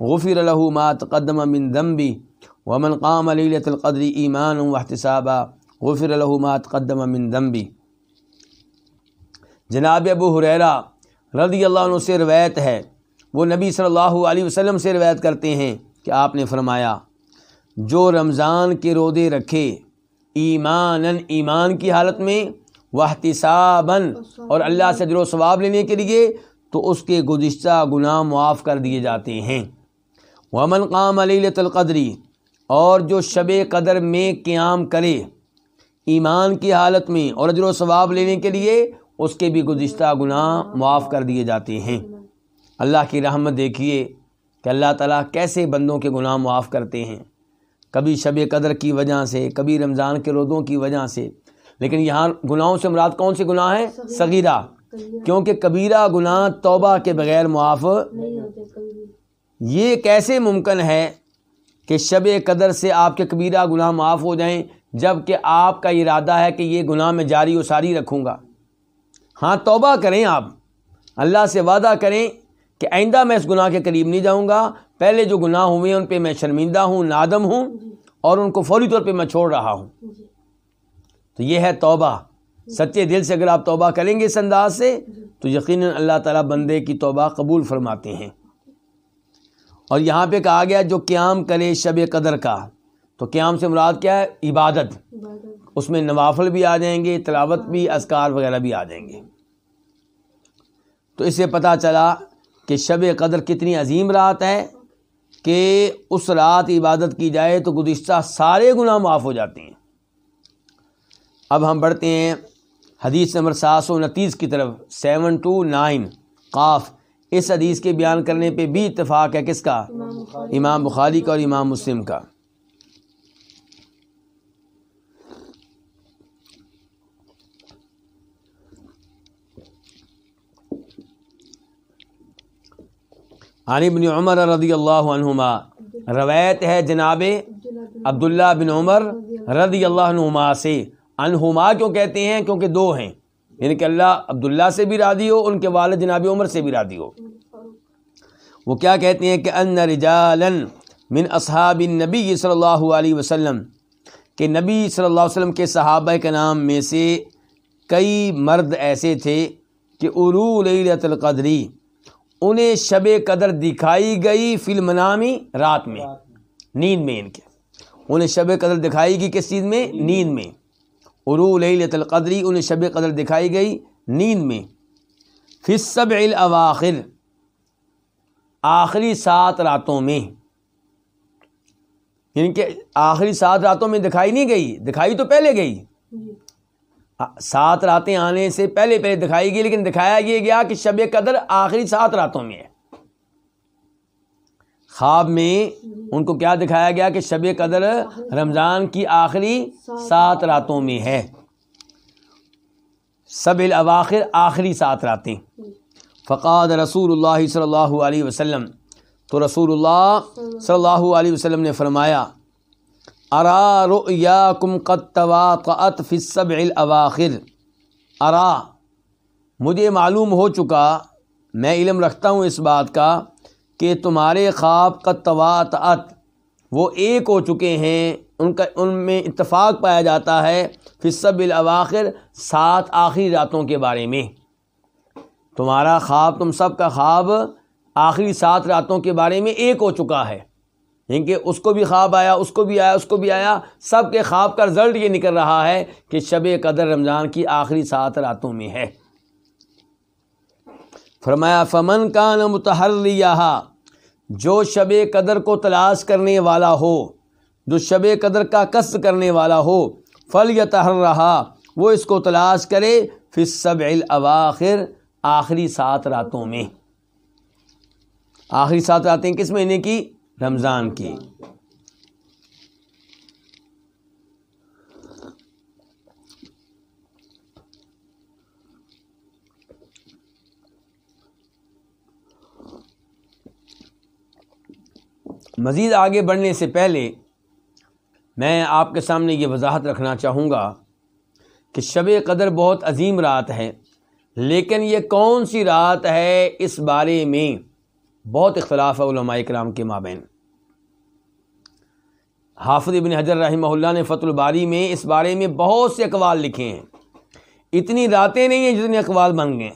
غفر له ما تقدم من ذنبه، ومن قام ليلة القدر ایمان واحتسابا، غفر له ما تقدم من ذنبه. جناب ابو حریرہ رضی اللہ عنہ سے روایت ہے، وہ نبی صلی اللہ علیہ وسلم سے روایت کرتے ہیں کہ آپ نے فرمایا، جو رمضان کے رودے رکھے ایمان ایمان کی حالت میں واحتساباً اور اللہ سے و ثواب لینے کے لیے تو اس کے گزشتہ گناہ معاف کر دیے جاتے ہیں۔ ومن قام علیلت القدری اور جو شب قدر میں قیام کرے ایمان کی حالت میں اور اجر و ثواب لینے کے لیے اس کے بھی گزشتہ گناہ معاف کر دیے جاتے ہیں۔ اللہ کی رحمت دیکھیے کہ اللہ تعالیٰ کیسے بندوں کے گناہ معاف کرتے ہیں۔ کبھی شب قدر کی وجہ سے کبھی رمضان کے روزوں کی وجہ سے لیکن یہاں گناہوں سے مراد کون سے گناہ ہیں؟ صغیرہ کیونکہ کبیرہ گناہ توبہ کے بغیر معاف یہ کیسے ممکن ہے کہ شب قدر سے آپ کے کبیرہ گناہ معاف ہو جائیں جبکہ آپ کا ارادہ ہے کہ یہ گناہ میں جاری و ساری رکھوں گا؟ ہاں توبہ کریں آپ۔ اللہ سے وعدہ کریں کہ آئندہ میں اس گناہ کے قریب نہیں جاؤں گا۔ پہلے جو گناہ ہوئے ہیں ان پہ میں شرمندہ ہوں نادم ہوں اور ان کو فوری طور پہ میں چھوڑ رہا ہوں۔ تو یہ ہے توبہ۔ سچے دل سے اگر آپ توبہ کریں گے اس انداز سے، تو یقیناً اللہ تعالیٰ بندے کی توبہ قبول فرماتے ہیں۔ اور یہاں پہ کہا گیا جو قیام کرے شب قدر کا، تو قیام سے مراد کیا ہے؟ عبادت۔ اس میں نوافل بھی آ جائیں گے، تلاوت بھی، اذکار وغیرہ بھی آ جائیں گے۔ تو اس سے پتہ چلا کہ شب قدر کتنی عظیم رات ہے کہ اس رات عبادت کی جائے تو گزشتہ سارے گناہ معاف ہو جاتے ہیں۔ اب ہم بڑھتے ہیں حدیث نمبر سات سو انتیس کی طرف، سیون ٹو نائن، قاف۔ اس حدیث کے بیان کرنے پہ بھی اتفاق ہے کس کا؟ امام بخاری کا اور امام مسلم کا۔ عن ابن عمر رضی اللہ عنہما۔ روایت ہے جناب عبداللہ بن عمر رضی اللہ عنہما سے۔ انہما کیوں کہتے ہیں؟ کیونکہ دو ہیں۔ یعنی کہ اللہ عبداللہ سے بھی رادی ہو، ان کے والد جناب عمر سے بھی رادی ہو۔ وہ کیا کہتے ہیں کہ ان رجالا من اصحاب النبی صلی اللہ علیہ وسلم، کہ نبی صلی اللہ علیہ وسلم کے صحابہ کے نام میں سے کئی مرد ایسے تھے کہ عرو لیلت القدری انہیں شب قدر دکھائی گئی فلم نامی رات میں، نیند میں ان کے۔ انہیں شب قدر دکھائی گئی کس چیز میں؟ نیند میں۔ عرو لیلت القدری انہیں شب قدر دکھائی گئی نیند میں۔ فصب الاواخر آخری سات راتوں میں۔ یعنی کہ آخری سات راتوں میں دکھائی نہیں گئی دکھائی تو پہلے گئی۔ سات راتیں آنے سے پہلے پہلے دکھائی گئی لیکن دکھایا یہ گیا کہ شب قدر آخری سات راتوں میں ہے۔ خواب میں ان کو کیا دکھایا گیا کہ شب قدر رمضان کی آخری سات راتوں میں ہے۔ سب الاواخر آخری سات راتیں۔ فقاد رسول اللہ صلی اللہ علیہ وسلم، تو رسول اللہ صلی اللہ علیہ وسلم نے فرمایا، ارا رؤیاکم قد تواطعت فی السبع الاواخر۔ ارا، مجھے معلوم ہو چکا، میں علم رکھتا ہوں اس بات کا کہ تمہارے خواب قد تواطعت وہ ایک ہو چکے ہیں، ان کا، ان میں اتفاق پایا جاتا ہے فی السبع الاواخر، سات آخری راتوں کے بارے میں۔ تمہارا خواب، تم سب کا خواب آخری سات راتوں کے بارے میں ایک ہو چکا ہے۔ یعنی کہ اس کو بھی خواب آیا، اس کو بھی آیا، اس کو بھی آیا، سب کے خواب کا رزلٹ یہ نکل رہا ہے کہ شب قدر رمضان کی آخری سات راتوں میں ہے۔ فرمایا، فمن کا نہ متحر جو شب قدر کو تلاش کرنے والا ہو، جو شب قدر کا قصد کرنے والا ہو فل یا تہر رہا وہ اس کو تلاش کرے پھر سب الاواخر آخری سات راتوں میں۔ آخری سات راتیں کس مہینے کی؟ رمضان کی۔ مزید آگے بڑھنے سے پہلے میں آپ کے سامنے یہ وضاحت رکھنا چاہوں گا کہ شب قدر بہت عظیم رات ہے، لیکن یہ کون سی رات ہے اس بارے میں بہت اختلاف ہے علماء کرام کے مابین۔ حافظ ابن حجر رحمہ اللہ نے فت الباری میں اس بارے میں بہت سے اقوال لکھے ہیں۔ اتنی راتیں نہیں ہیں جتنے اقوال بن گئے۔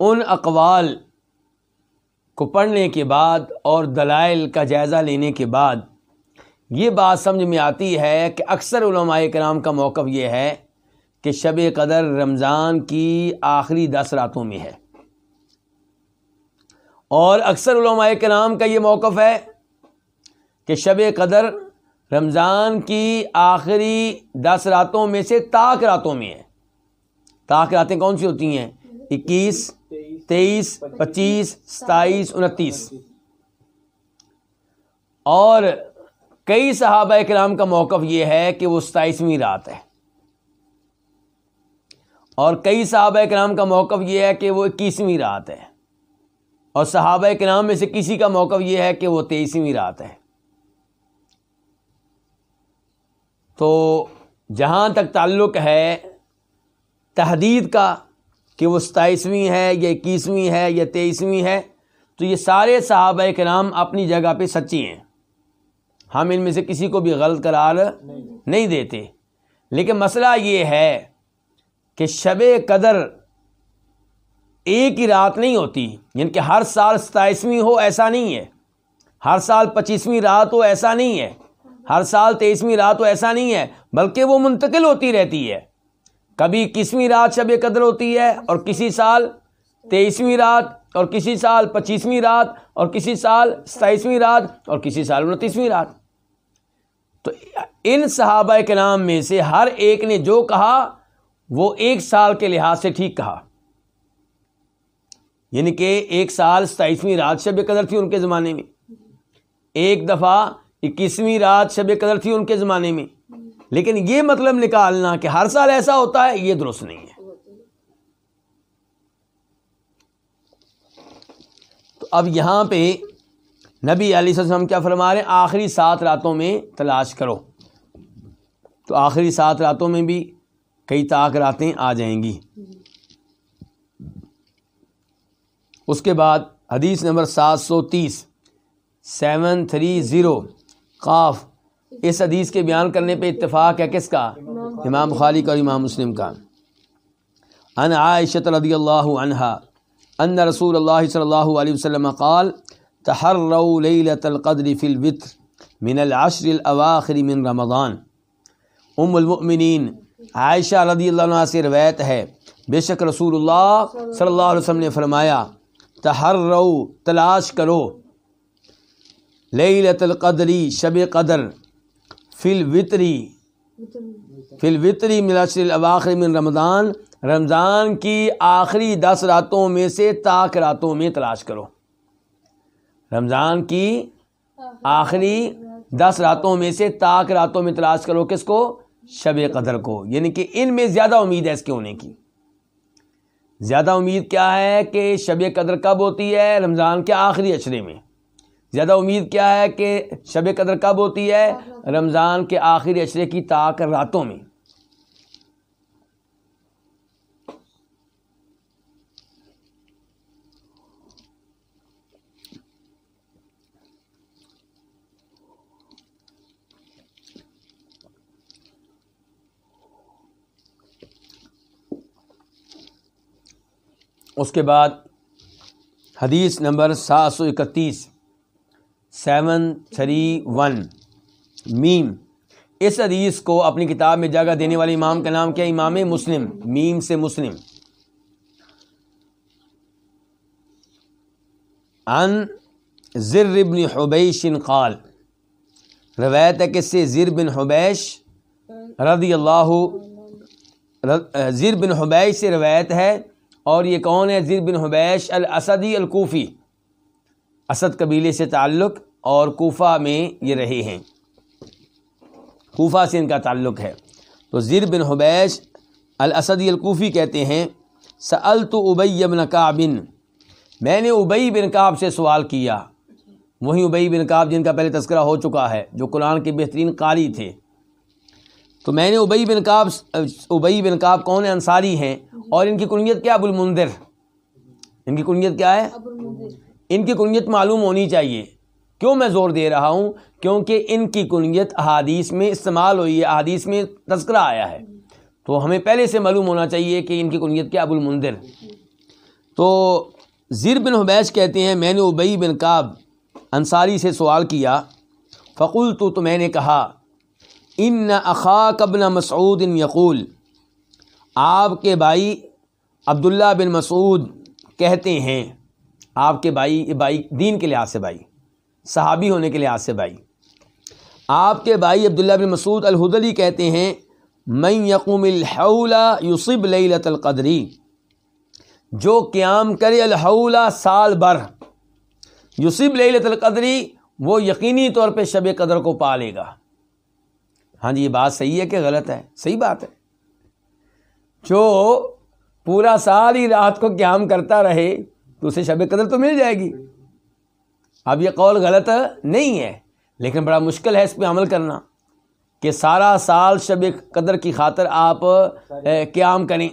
ان اقوال کو پڑھنے کے بعد اور دلائل کا جائزہ لینے کے بعد، یہ بات سمجھ میں آتی ہے کہ اکثر علماء کرام کا موقف یہ ہے کہ شب قدر رمضان کی آخری دس راتوں میں ہے۔ اور اکثر علماء کرام کا یہ موقف ہے کہ شب قدر رمضان کی آخری دس راتوں میں سے تاک راتوں میں ہے۔ تاک راتیں کون سی ہوتی ہیں؟ اکیس تیئیس پچیس، ستائیس، انتیس۔ اور کئی صحابہ کرام کا موقف یہ ہے کہ وہ ستائیسویں رات ہے۔ اور کئی صحابہ کرام کا موقف یہ ہے کہ وہ اکیسویں رات ہے۔ اور صحابہ کرام میں سے کسی کا موقف یہ ہے کہ وہ تیئیسویں رات ہے۔ تو جہاں تک تعلق ہے تحدید کا کہ وہ ستائیسویں ہے یا اکیسویں ہے یا تیئیسویں ہے، تو یہ سارے صحابہ کے نام اپنی جگہ پہ سچی ہیں۔ ہم ان میں سے کسی کو بھی غلط قرار نہیں دیتے۔ لیکن مسئلہ یہ ہے کہ شب قدر ایک ہی رات نہیں ہوتی یعنی کہ ہر سال ستائیسویں ہو ایسا نہیں ہے۔ ہر سال پچیسویں رات ہو ایسا نہیں ہے۔ ہر سال تیئیسویں رات ہو ایسا نہیں ہے، بلکہ وہ منتقل ہوتی رہتی ہے۔ کبھی کسویں رات شب قدر ہوتی ہے اور کسی سال تیئیسویں رات اور کسی سال پچیسویں رات اور کسی سال ستائیسویں رات اور کسی سال انتیسویں رات۔ تو ان صحابہ کے نام میں سے ہر ایک نے جو کہا، وہ ایک سال کے لحاظ سے ٹھیک کہا۔ یعنی کہ ایک سال ستائیسویں رات شب قدر تھی ان کے زمانے میں۔ ایک دفعہ اکیسویں رات شب قدر تھی ان کے زمانے میں۔ لیکن یہ مطلب نکالنا کہ ہر سال ایسا ہوتا ہے، یہ درست نہیں ہے۔ تو اب یہاں پہ نبی علیہ وسلم کیا فرما رہے ہیں؟ آخری سات راتوں میں تلاش کرو۔ تو آخری سات راتوں میں بھی کئی طاق راتیں آ جائیں گی۔ اس کے بعد حدیث نمبر سات سو تیس، سیون تھری زیرو، قاف اس حدیث کے بیان کرنے پہ اتفاق ہے کس کا؟ امام خالق اور امام مسلم کا۔ ان عائشت رضی اللہ عنہا ان رسول اللہ صلی اللہ علیہ وسلم قال، تحروا لیلت القدر فی الوتر من العشر الاواخر من رمضان۔ ام المؤمنین، عائشہ رضی اللہ عنہ سے روایت ہے، بے شک رسول اللہ صلی اللہ علیہ وسلم نے فرمایا، تحروا تلاش کرو۔ لیلت القدری شب قدر فی الوتری فی الوتری من الاواخر من رمضان رمضان کی آخری دس راتوں میں سے تاک راتوں میں تلاش کرو۔ رمضان کی آخری دس راتوں میں سے تاک راتوں میں تلاش کرو کس کو؟ شب قدر کو۔ یعنی کہ ان میں زیادہ امید ہے اس کے ہونے کی۔ زیادہ امید کیا ہے کہ شب قدر کب ہوتی ہے؟ رمضان کے آخری اشرے میں۔ زیادہ امید کیا ہے کہ شب قدر کب ہوتی ہے؟ رمضان کے آخری اشرے کی تاک راتوں میں۔ اس کے بعد حدیث نمبر سات سو اکتیس۔ Seven three one. میم. اس حدیث کو اپنی کتاب میں جگہ دینے والے امام کا نام کیا؟ امام مسلم. میم سے مسلم. ان زر بن حبیش قال. روایت ہے کس سے زر بن حبیش رضی اللہ زر بن حبیش سے روایت ہے اور یہ کون ہے؟ زر بن حبیش الاسدی الکوفی. اسد قبیلے سے تعلق اور کوفہ میں یہ رہے ہیں۔ کوفہ سے ان کا تعلق ہے۔ تو زر بن حبیش الاسدی الکوفی کہتے ہیں سل تو ابئی بن کابن میں نے ابئی بن کاب سے سوال کیا۔ وہی ابئی بن کاب جن کا پہلے تذکرہ ہو چکا ہے جو قرآن کے بہترین قاری تھے۔ تو میں نے ابئی بن کاب ابئی بن کاب کون انصاری ہیں۔ اور ان کی کنیت کیا ابو المندر ان کی کنیت کیا ہے؟ ان کی کنیت معلوم ہونی چاہیے۔ کیوں میں زور دے رہا ہوں؟ کیونکہ ان کی کنیت احادیث میں استعمال ہوئی ہے، احادیث میں تذکرہ آیا ہے۔ تو ہمیں پہلے سے معلوم ہونا چاہیے کہ ان کی کنیت کیا؟ ابو المندر تو زیر بن حبیش کہتے ہیں، میں نے ابئی بن کاب انصاری سے سوال کیا فقول تو تو میں نے کہا، ان نہ اخا قبل مسعود ان یقول، آپ کے بھائی عبداللہ بن مسعود کہتے ہیں، آپ کے بھائی بھائی دین کے لحاظ سے بھائی۔ صحابی ہونے کے لحاظ سے بھائی۔ آپ کے بھائی عبداللہ بن مسعود الحدلی کہتے ہیں میں یقوم الحولہ یوسب لیلت القدری جو قیام کرے الحولہ سال بھر یوسب لیلت القدری وہ یقینی طور پہ شب قدر کو پا لے گا۔ ہاں جی یہ بات صحیح ہے کہ غلط ہے؟ صحیح بات ہے۔ جو پورا سال ہی رات کو قیام کرتا رہے، تو اسے شب قدر تو مل جائے گی۔ اب یہ قول غلط نہیں ہے، لیکن بڑا مشکل ہے اس پہ عمل کرنا کہ سارا سال شب قدر کی خاطر آپ قیام کریں۔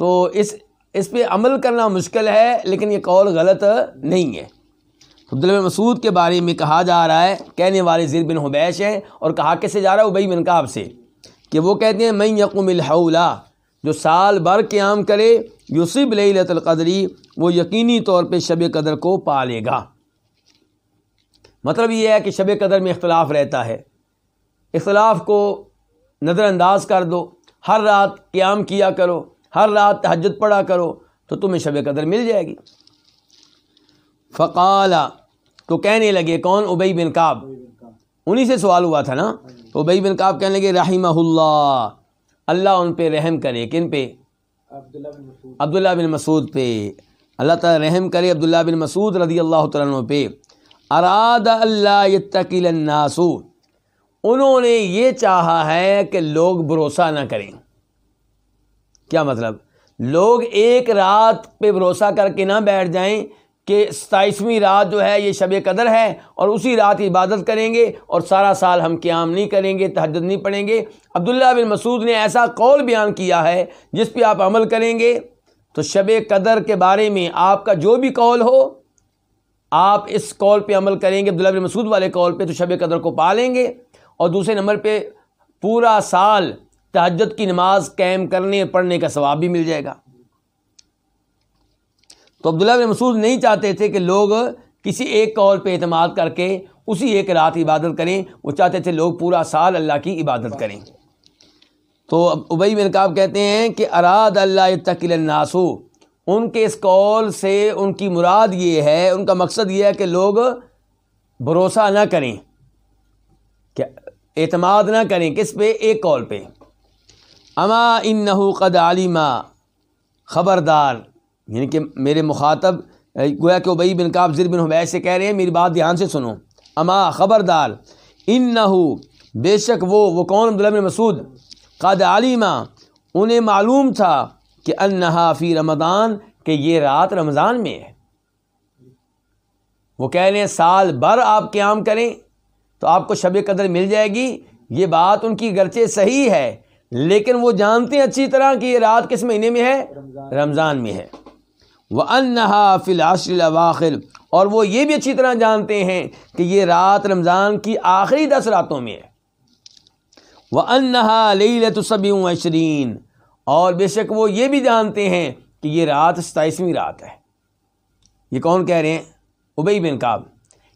تو اس اس پہ عمل کرنا مشکل ہے، لیکن یہ قول غلط نہیں ہے۔ عبداللہ مسعود کے بارے میں کہا جا رہا ہے، کہنے والے زیر بن حبیش ہیں اور کہا کس سے جا رہا ہے؟ ابئی بن کاب سے، کہ وہ کہتے ہیں میں یقم الحولہ جو سال بھر قیام کرے یوسف لیلت القدری، وہ یقینی طور پہ شب قدر کو پالے گا۔ مطلب یہ ہے کہ شب قدر میں اختلاف رہتا ہے۔ اختلاف کو نظر انداز کر دو۔ ہر رات قیام کیا کرو۔ ہر رات تحجد پڑھا کرو تو تمہیں شب قدر مل جائے گی۔ فقالا تو کہنے لگے، کون؟ ابئی بن کاب انہی سے سوال ہوا تھا نا؟ تو ابئی بن کاب کہنے لگے، رحمہ اللہ۔ اللہ ان پہ رحم کرے، کن پہ؟ عبداللہ بن مسعود پہ۔ اللہ تعالیٰ رحم کرے عبداللہ بن مسعود رضی اللہ تعالیٰ پہ۔ اراد اللہ یتقل الناس انہوں نے یہ چاہا ہے کہ لوگ بھروسہ نہ کریں۔ کیا مطلب؟ لوگ ایک رات پہ بھروسہ کر کے نہ بیٹھ جائیں کہ ستائیسویں رات جو ہے یہ شب قدر ہے اور اسی رات عبادت کریں گے اور سارا سال ہم قیام نہیں کریں گے، تحجد نہیں پڑھیں گے۔ عبداللہ بن مسعود نے ایسا قول بیان کیا ہے جس پہ آپ عمل کریں گے۔ تو شب قدر کے بارے میں آپ کا جو بھی قول ہو آپ اس قول پہ عمل کریں گے، عبداللہ بن مسعود والے قول پہ تو شب قدر کو پالیں گے۔ اور دوسرے نمبر پہ پورا سال تحجد کی نماز قائم کرنے، پڑھنے کا ثواب بھی مل جائے گا۔ تو عبداللہ بن مسعود نہیں چاہتے تھے کہ لوگ کسی ایک قول پہ اعتماد کر کے اسی ایک رات عبادت کریں، وہ چاہتے تھے لوگ پورا سال اللہ کی عبادت کریں۔ تو ابئی بن کہتے ہیں کہ اراد اللہ تقل الناسو۔ ان کے اس قول سے ان کی مراد یہ ہے، ان کا مقصد یہ ہے کہ لوگ بھروسہ نہ کریں، کہ اعتماد نہ کریں، کس پہ؟ ایک قول پہ۔ اما ان قد عالمہ خبردار یعنی کہ میرے مخاطب، گویا کہ ابئی بن کاب ذر بن حبی سے کہہ رہے ہیں، میری بات دھیان سے سنو۔ اما خبردار ان نہ بے شک وہ وہ کون؟ عبداللہ بن مسعود، قد علیمہ انہیں معلوم تھا کہ انہا فی رمضان کہ یہ رات رمضان میں ہے۔ وہ کہہ رہے ہیں، سال بھر آپ قیام کریں تو آپ کو شب قدر مل جائے گی۔ یہ بات ان کی گرچہ صحیح ہے، لیکن وہ جانتے ہیں اچھی طرح کہ یہ رات کس مہینے میں ہے؟ رمضان میں ہے۔ وہ انہا فلاشر الواخر اور وہ یہ بھی اچھی طرح جانتے ہیں کہ یہ رات رمضان کی آخری دس راتوں میں ہے۔ وہ انہا لت صبی عشرین اور بے شک وہ یہ بھی جانتے ہیں کہ یہ رات ستائیسویں رات ہے۔ یہ کون کہہ رہے ہیں؟ ابئی بن کاب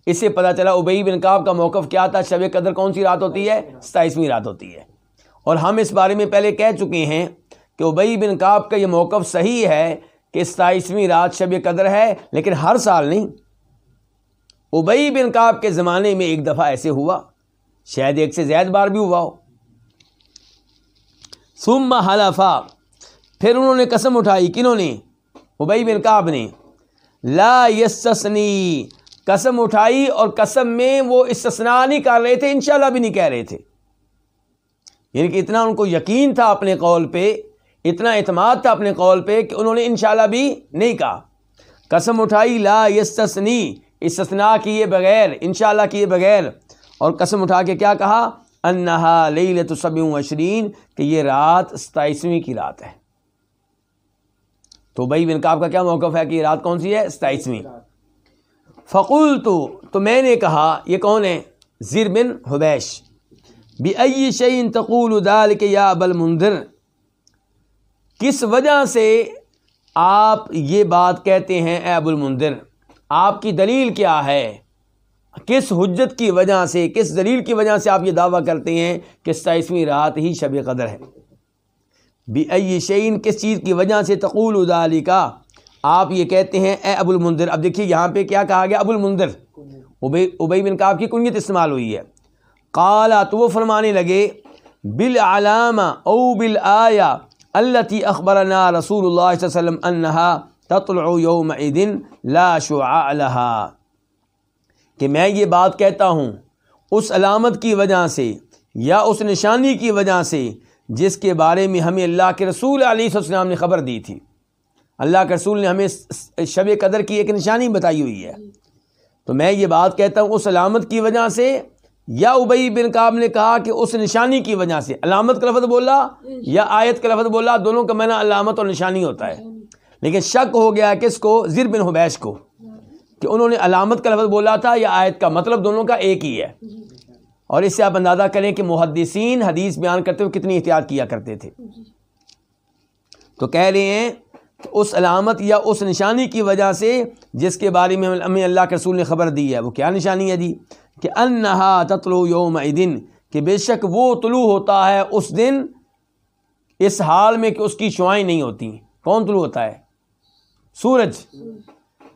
اس سے پتہ چلا ابئی بن کاب کا موقف کیا تھا، شب قدر کون سی رات ہوتی ہے؟ ستائیسویں رات ہوتی ہے۔ اور ہم اس بارے میں پہلے کہہ چکے ہیں کہ ابئی بن کاب کا یہ موقف صحیح ہے کہ ستائیسویں رات شب قدر ہے، لیکن ہر سال نہیں۔ ابئی بن کاب کے زمانے میں ایک دفعہ ایسے ہوا، شاید ایک سے زیادہ بار بھی ہوا ہو۔ سم حلفا۔ پھر انہوں نے قسم اٹھائی کنہوں نے؟ ابئی بن کاب نے۔ لا یسنی قسم اٹھائی اور قسم میں وہ استثنا نہیں کر رہے تھے، انشاءاللہ بھی نہیں کہہ رہے تھے۔ یعنی کہ اتنا ان کو یقین تھا اپنے قول پہ، اتنا اعتماد تھا اپنے قول پہ کہ انہوں نے انشاءاللہ بھی نہیں کہا۔ قسم اٹھائی، لا یستثنی۔ استثناء کیے بغیر، انشاءاللہ کیے بغیر۔ اور قسم اٹھا کے کیا کہا؟ انہا لیلت سب عشرین، کہ یہ رات ستائیسویں کی رات ہے۔ تو بھائی بن کاب کا کیا موقف ہے کہ یہ رات کون سی ہے؟ ستائیسویں۔ فقول تو تو میں نے کہا، یہ کون ہے؟ زیر بن حبیش۔ بھی شعین تقول دال کے یا ابل مندر کس وجہ سے آپ یہ بات کہتے ہیں، اے ابو المندر آپ کی دلیل کیا ہے؟ کس حجت کی وجہ سے، کس دلیل کی وجہ سے آپ یہ دعویٰ کرتے ہیں کہ ستائیسویں رات ہی شب قدر ہے؟ بھی شعین کس چیز کی وجہ سے تقول ادالی کا آپ یہ کہتے ہیں، اے ابو المندر اب دیکھیے یہاں پہ کیا کہا گیا، ابو المندر ابئی بن کاب کی کنیت استعمال ہوئی ہے۔ کالا تو وہ فرمانے لگے بال علامہ او بل آیا اللہ تی اخبر رسول اللہ وسلم انہا تطلع یوم لا شعاع لها کہ میں یہ بات کہتا ہوں، اس علامت کی وجہ سے یا اس نشانی کی وجہ سے جس کے بارے میں ہمیں اللہ کے رسول علیہ السلام نے خبر دی تھی۔ اللہ کے رسول نے ہمیں شب قدر کی ایک نشانی بتائی ہوئی ہے۔ تو میں یہ بات کہتا ہوں، اس علامت کی وجہ سے یا ابئی بن کاب نے کہا کہ اس نشانی کی وجہ سے۔ علامت کا لفظ بولا یا آیت کا لفظ بولا، دونوں کا مینا علامت اور نشانی ہوتا ہے۔ لیکن شک ہو گیا کس کو؟ زر بن حبیش کو۔ کہ انہوں نے علامت کا لفظ بولا تھا یا آیت کا مطلب دونوں کا ایک ہی ہے۔ اور اس سے آپ اندازہ کریں کہ محدثین حدیث بیان کرتے ہوئے کتنی احتیاط کیا کرتے تھے۔ تو کہہ رہے ہیں کہ اس علامت یا اس نشانی کی وجہ سے جس کے بارے میں ہمیں اللہ کے رسول نے خبر دی ہے، وہ کیا نشانی ہے جی؟ کہ انہا تتلو یوم دن کہ بے شک وہ طلوع ہوتا ہے اس دن، اس حال میں کہ اس کی شعائیں نہیں ہوتی۔ کون طلوع ہوتا ہے؟ سورج۔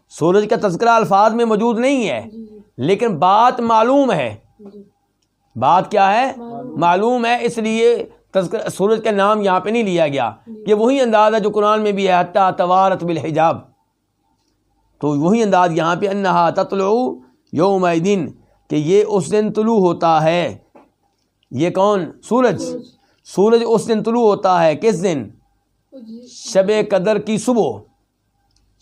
سورج کا تذکرہ الفاظ میں موجود نہیں ہے لیکن بات معلوم ہے۔ بات کیا ہے؟ معلوم۔ ہے اس لیے سورج کا نام یہاں پہ نہیں لیا گیا۔ یہ وہی انداز ہے جو قرآن میں بھی ہے حتیٰ توارت بالحجاب۔ تو وہی انداز یہاں پہ انہا تطلع یوم دن کہ یہ اس دن طلوع ہوتا ہے۔ یہ کون؟ سورج۔ سورج۔ اس دن طلوع ہوتا ہے کس دن؟ شب قدر کی صبح۔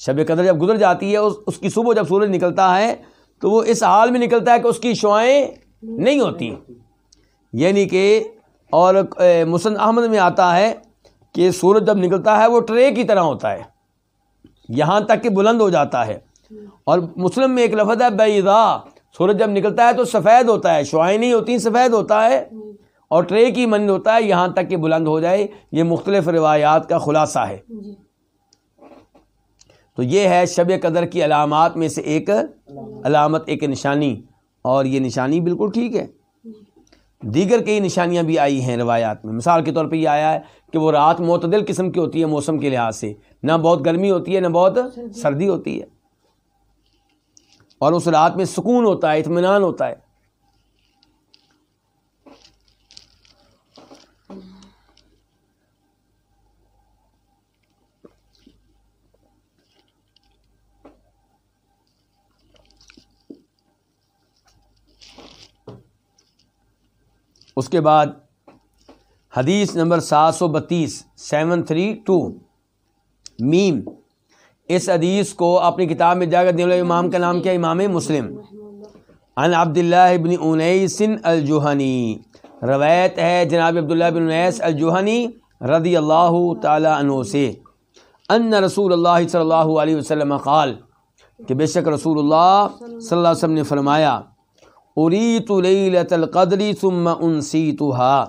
شب قدر جب گزر جاتی ہے، اس کی صبح جب سورج نکلتا ہے، تو وہ اس حال میں نکلتا ہے کہ اس کی شعائیں نہیں ہوتی۔ یعنی کہ، اور مسن احمد میں آتا ہے کہ سورج جب نکلتا ہے، وہ ٹرے کی طرح ہوتا ہے۔ یہاں تک کہ بلند ہو جاتا ہے۔ اور مسلم میں ایک لفظ ہے، بیضا۔ سورج جب نکلتا ہے تو سفید ہوتا ہے۔ شعائیں نہیں ہوتی، سفید ہوتا ہے۔ اور ٹرے کی مند ہوتا ہے، یہاں تک کہ بلند ہو جائے۔ یہ مختلف روایات کا خلاصہ ہے۔ جی۔ تو یہ ہے شب قدر کی علامات میں سے ایک علامت، ایک نشانی۔ اور یہ نشانی بالکل ٹھیک ہے۔ دیگر کئی نشانیاں بھی آئی ہیں روایات میں۔ مثال کے طور پہ یہ آیا ہے کہ وہ رات معتدل قسم کی ہوتی ہے موسم کے لحاظ سے۔ نہ بہت گرمی ہوتی ہے، نہ بہت سردی ہوتی ہے۔ اور اس رات میں سکون ہوتا ہے، اطمینان ہوتا ہے۔ اس کے بعد حدیث نمبر سات سو بتیس، سیون تھری ٹو۔ میم، اس حدیث کو اپنی کتاب میں جا کر امام کا نام کیا؟ امام مسلم۔ ان عبداللہ ابن انیس الجوہنی روایت ہے جناب عبداللہ بن انیس الجوہنی رضی اللہ تعالی عنہ سے۔ ان رسول اللہ صلی اللہ علیہ وسلم قال کہ بے شک رسول اللہ صلی اللہ علیہ وسلم نے فرمایا اریت لیلت القدری ثم انسیتها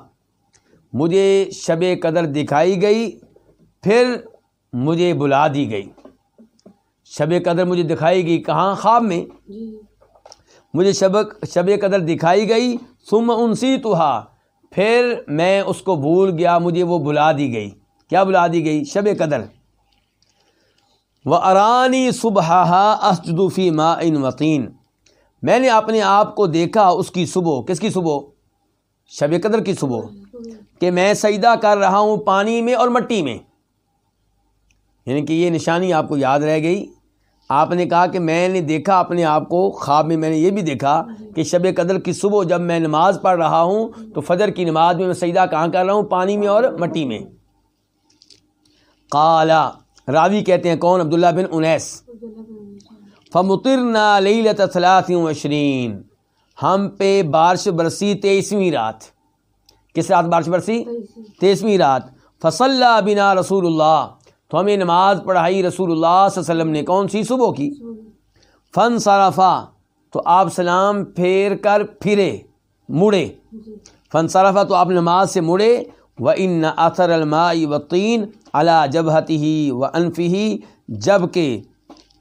مجھے شب قدر دکھائی گئی پھر مجھے بلا دی گئی۔ شب قدر مجھے دکھائی گئی کہاں؟ خواب میں۔ مجھے شب شب قدر دکھائی گئی ثم انسیتها پھر میں اس کو بھول گیا مجھے وہ بلا دی گئی۔ کیا بلا دی گئی؟ شب قدر۔ وہ ارانی صبح اسجدفی ما ان وقین میں نے اپنے آپ کو دیکھا اس کی صبح، کس کی صبح؟ شب قدر کی صبح۔ کہ میں سجدہ کر رہا ہوں پانی میں اور مٹی میں۔ یعنی کہ یہ نشانی آپ کو یاد رہ گئی۔ آپ نے کہا کہ میں نے دیکھا اپنے آپ کو، خواب میں میں نے یہ بھی دیکھا کہ شب قدر کی صبح جب میں نماز پڑھ رہا ہوں تو فجر کی نماز میں میں سجدہ کہاں کر رہا ہوں؟ پانی میں اور مٹی میں۔ کالا راوی کہتے ہیں کون؟ عبداللہ بن انیس۔ فمترنا لیلت ثلاث وشرین ہم پہ بارش برسی تیسویں رات۔ کس رات بارش برسی؟ تیسویں رات۔ فصل بنا رسول اللہ تو ہمیں نماز پڑھائی رسول اللہ صلی اللہ علیہ وسلم نے کون سی صبح کی؟ فن صرفا تو آپ سلام پھیر کر پھرے، مڑے۔ فن صرفا تو آپ نماز سے مڑے۔ و ان اثر المائی وطین اللہ جبہتی ہی و انفی جبکہ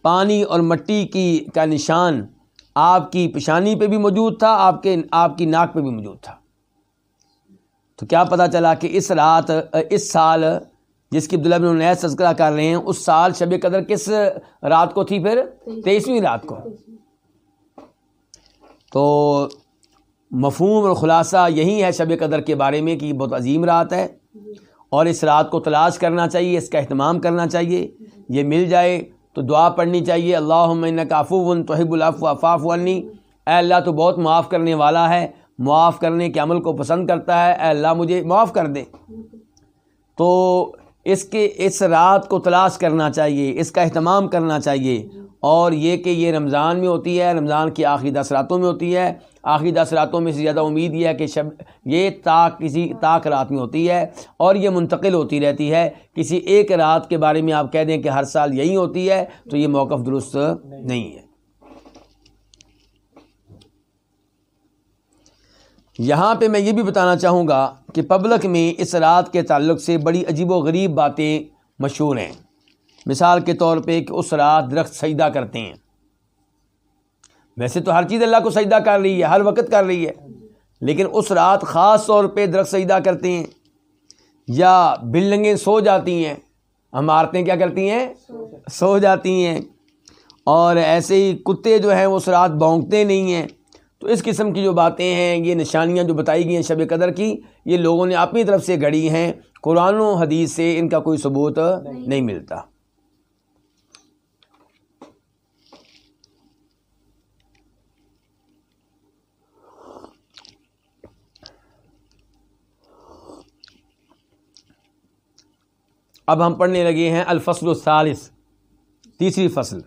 پانی اور مٹی کی کا نشان آپ کی پشانی پہ بھی موجود تھا، آپ کے، آپ کی ناک پہ بھی موجود تھا۔ تو کیا پتہ چلا کہ اس رات، اس سال جس کی عبداللہ بن نیس تذکرہ کر رہے ہیں، اس سال شب قدر کس رات کو تھی پھر؟ تیئیسویں رات کو۔ تو مفہوم اور خلاصہ یہی ہے شب قدر کے بارے میں کہ بہت عظیم رات ہے اور اس رات کو تلاش کرنا چاہیے، اس کا اہتمام کرنا چاہیے، یہ مل جائے۔ تو دعا پڑھنی چاہیے۔ اللہ کافو توحب العفو افاف ونی اے اللہ تو بہت معاف کرنے والا ہے۔ معاف کرنے کے عمل کو پسند کرتا ہے۔ اے اللہ مجھے معاف کر دے۔ تو اس کے، اس رات کو تلاش کرنا چاہیے۔ اس کا اہتمام کرنا چاہیے۔ اور یہ کہ یہ رمضان میں ہوتی ہے، رمضان کی آخری دس راتوں میں ہوتی ہے۔ آخری دس راتوں میں سے زیادہ امید یہ ہے کہ شب، یہ طاق کسی طاق رات میں ہوتی ہے اور یہ منتقل ہوتی رہتی ہے۔ کسی ایک رات کے بارے میں آپ کہہ دیں کہ ہر سال یہی ہوتی ہے تو یہ موقف درست نہیں ہے۔ یہاں پہ میں یہ بھی بتانا چاہوں گا کہ پبلک میں اس رات کے تعلق سے بڑی عجیب و غریب باتیں مشہور ہیں۔ مثال کے طور پہ کہ اس رات درخت سجدہ کرتے ہیں۔ ویسے تو ہر چیز اللہ کو سجدہ کر رہی ہے، ہر وقت کر رہی ہے، لیکن اس رات خاص طور پہ درخت سجدہ کرتے ہیں۔ یا بلڈنگیں سو جاتی ہیں عمارتیں کیا کرتی ہیں؟ سو جاتی ہیں۔ اور ایسے ہی کتے جو ہیں وہ اس رات بونکتے نہیں ہیں۔ تو اس قسم کی جو باتیں ہیں، یہ نشانیاں جو بتائی گئی ہیں شب قدر کی، یہ لوگوں نے اپنی طرف سے گھڑی ہیں۔ قرآن و حدیث سے ان کا کوئی ثبوت نہیں ملتا۔ اب ہم پڑھنے لگے ہیں الفصل الثالث، تیسری فصل۔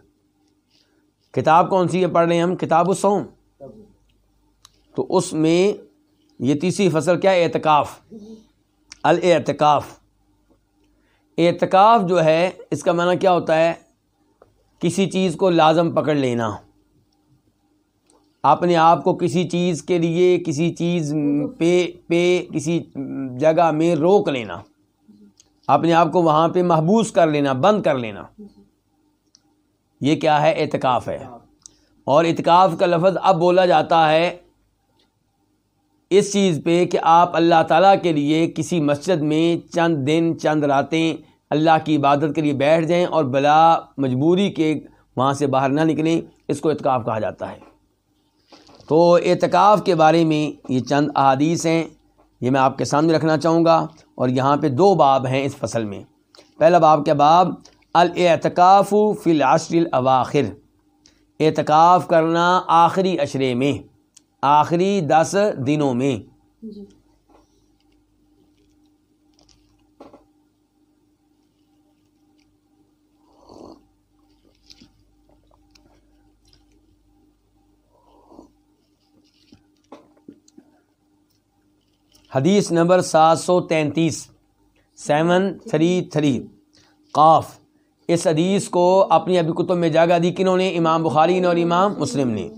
کتاب کون سی ہے؟ پڑھ رہے ہیں ہم، کتاب السوم تو اس میں یہ تیسری فصل کیا اعتکاف۔ الاعتکاف۔ اعتکاف جو ہے، اس کا معنی کیا ہوتا ہے؟ کسی چیز کو لازم پکڑ لینا۔ اپنے آپ کو کسی چیز کے لیے، کسی چیز پہ پہ، کسی جگہ میں روک لینا۔ اپنے آپ کو وہاں پہ محبوس کر لینا، بند کر لینا۔ یہ کیا ہے؟ اعتکاف ہے۔ اور اعتکاف کا لفظ اب بولا جاتا ہے اس چیز پہ کہ آپ اللہ تعالیٰ کے لیے کسی مسجد میں چند دن، چند راتیں اللہ کی عبادت کے لیے بیٹھ جائیں اور بلا مجبوری کے وہاں سے باہر نہ نکلیں، اس کو اعتکاف کہا جاتا ہے۔ تو اعتکاف کے بارے میں یہ چند احادیث ہیں۔ یہ میں آپ کے سامنے رکھنا چاہوں گا اور یہاں پہ دو باب ہیں اس فصل میں۔ پہلا باب کے باب؟ الاعتکاف فی العشر الاواخر۔ اعتکاف کرنا آخری اشرے میں، آخری دس دنوں میں۔ جی۔ حدیث نمبر سات سو تینتیس، سیون تھری تھری۔ قاف، اس حدیث کو اپنی ابھی کتب میں جگہ دی کنہوں نے، امام بخاری نے اور امام مسلم نے۔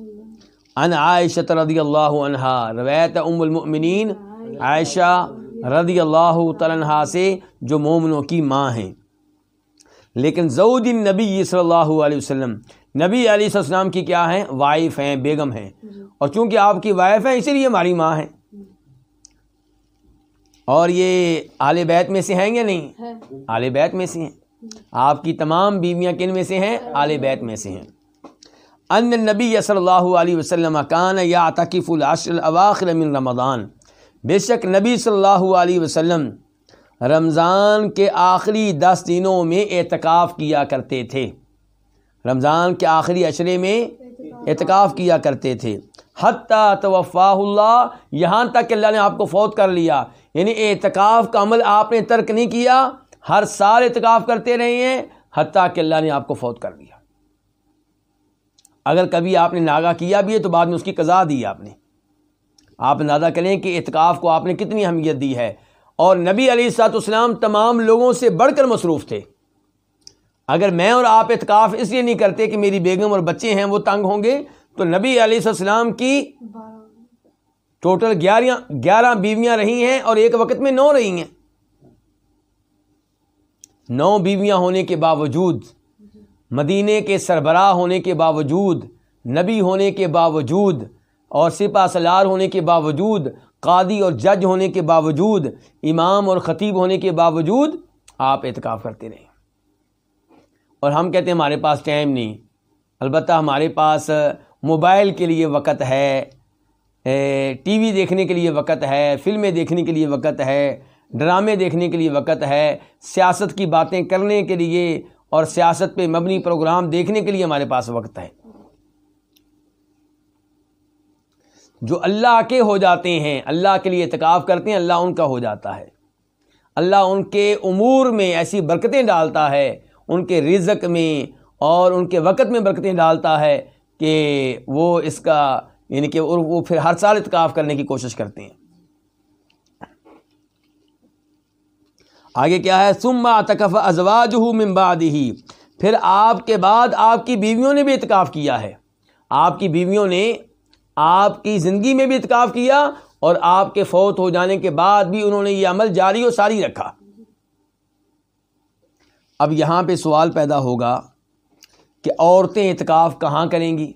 ان عائشہ رضی اللہ عنہا، روایت ام المؤمنین عائشہ رضی اللہ تعالیٰ سے، جو مومنوں کی ماں ہیں۔ لیکن زود نبی صلی اللہ علیہ وسلم، نبی علیہ السلام کی کیا ہیں؟ وائف ہیں، بیگم ہیں۔ اور چونکہ آپ کی وائف ہیں، اسی لیے ہماری ماں ہیں۔ اور یہ آل بیت میں سے ہیں یا نہیں؟ آل بیت میں سے ہیں۔ آپ کی تمام بیویاں کن میں سے ہیں؟ آل بیت میں سے ہیں۔ ان نبی صلی اللہ علیہ وسلم کان یا تقیف الاواخر من رمضان۔ بے شک نبی صلی اللہ علیہ وسلم رمضان کے آخری دس دنوں میں اعتکاف کیا کرتے تھے۔ رمضان کے آخری اشرے میں اعتکاف کیا کرتے تھے۔ حتیٰ توفاہ اللہ یہاں تک کہ اللہ نے آپ کو فوت کر لیا۔ یعنی اعتکاف کا عمل آپ نے ترک نہیں کیا، ہر سال اعتکاف کرتے رہے ہیں، حتیٰ کہ اللہ نے آپ کو فوت کر لیا اگر کبھی آپ نے ناگا کیا بھی ہے تو بعد میں اس کی قضا دی آپ نے۔ آپ اندازہ کریں کہ اعتکاف کو آپ نے کتنی اہمیت دی ہے۔ اور نبی علی سات اسلام تمام لوگوں سے بڑھ کر مصروف تھے۔ اگر میں اور آپ اعتکاف اس لیے نہیں کرتے کہ میری بیگم اور بچے ہیں وہ تنگ ہوں گے، تو نبی علیہ السلام کی ٹوٹل گیارہ گیارہ بیویاں رہی ہیں اور ایک وقت میں نو رہی ہیں۔ نو بیویاں ہونے کے باوجود، مدینے کے سربراہ ہونے کے باوجود، نبی ہونے کے باوجود اور سپا سلار ہونے کے باوجود قادی اور جج ہونے کے باوجود، امام اور خطیب ہونے کے باوجود آپ اعتکاف کرتے رہیں اور ہم کہتے ہیں ہمارے پاس ٹائم نہیں، البتہ ہمارے پاس موبائل کے لیے وقت ہے۔ ٹی وی دیکھنے کے لیے وقت ہے، فلمیں دیکھنے کے لیے وقت ہے، ڈرامے دیکھنے کے لیے وقت ہے، سیاست کی باتیں کرنے کے لیے اور سیاست پہ مبنی پروگرام دیکھنے کے لیے ہمارے پاس وقت ہے۔ جو اللہ کے ہو جاتے ہیں، اللہ کے لیے اعتکاف کرتے ہیں، اللہ ان کا ہو جاتا ہے۔ اللہ ان کے امور میں ایسی برکتیں ڈالتا ہے، ان کے رزق میں اور ان کے وقت میں برکتیں ڈالتا ہے کہ وہ اس کا یعنی کہ وہ پھر ہر سال اتکاف کرنے کی کوشش کرتے ہیں۔ آگے کیا ہے؟ سما تکف ازواج ممباد ہی پھر آپ کے بعد آپ کی بیویوں نے بھی اتکاف کیا ہے۔ آپ کی بیویوں نے آپ کی زندگی میں بھی اتکاف کیا اور آپ کے فوت ہو جانے کے بعد بھی انہوں نے یہ عمل جاری و ساری رکھا۔ اب یہاں پہ سوال پیدا ہوگا کہ عورتیں اعتکاف کہاں کریں گی؟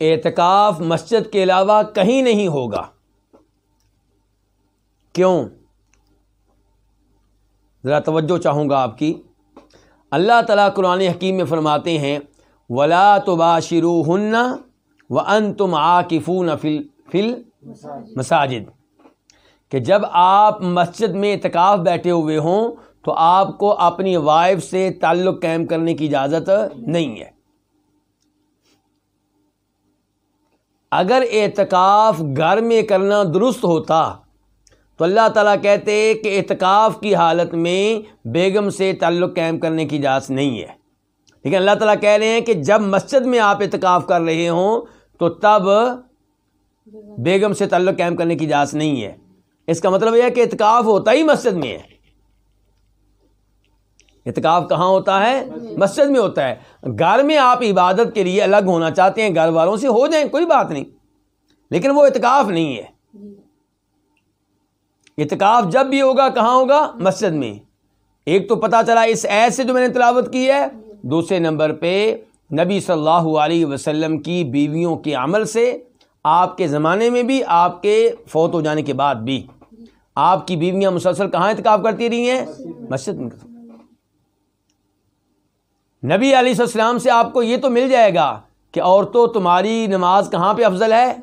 اعتکاف مسجد کے علاوہ کہیں نہیں ہوگا۔ کیوں؟ ذرا توجہ چاہوں گا آپ کی۔ اللہ تعالیٰ قرآن حکیم میں فرماتے ہیں، ولا تباشرو ہن و ان تم آ فل فل مساجد۔ کہ جب آپ مسجد میں اعتکاف بیٹھے ہوئے ہوں، تو آپ کو اپنی وائف سے تعلق قائم کرنے کی اجازت نہیں ہے۔ اگر اعتکاف گھر میں کرنا درست ہوتا، تو اللہ تعالیٰ کہتے کہ اعتکاف کی حالت میں بیگم سے تعلق قائم کرنے کی اجازت نہیں ہے۔ لیکن اللہ تعالیٰ کہہ رہے ہیں کہ جب مسجد میں آپ اعتکاف کر رہے ہوں، تو تب بیگم سے تعلق قائم کرنے کی اجازت نہیں ہے۔ اس کا مطلب یہ ہے کہ اعتکاف ہوتا ہی مسجد میں ہے۔ اعتکاف کہاں ہوتا ہے؟ مسجد میں ہوتا ہے۔ گھر میں آپ عبادت کے لیے الگ ہونا چاہتے ہیں، گھر والوں سے ہو جائیں، کوئی بات نہیں۔ لیکن وہ اعتکاف نہیں ہے۔ اعتکاف جب بھی ہوگا، کہاں ہوگا؟ مسجد میں۔ ایک تو پتا چلا اس ایس سے جو میں نے تلاوت کی ہے۔ دوسرے نمبر پہ نبی صلی اللہ علیہ وسلم کی بیویوں کے عمل سے آپ کے زمانے میں بھی، آپ کے فوت ہو جانے کے بعد بھی۔ آپ کی بیویاں مسلسل کہاں اعتکاف کرتی رہی ہیں؟ مسجد میں۔ نبی علیہ السلام سے آپ کو یہ تو مل جائے گا کہ عورتوں تمہاری نماز کہاں پہ افضل ہے؟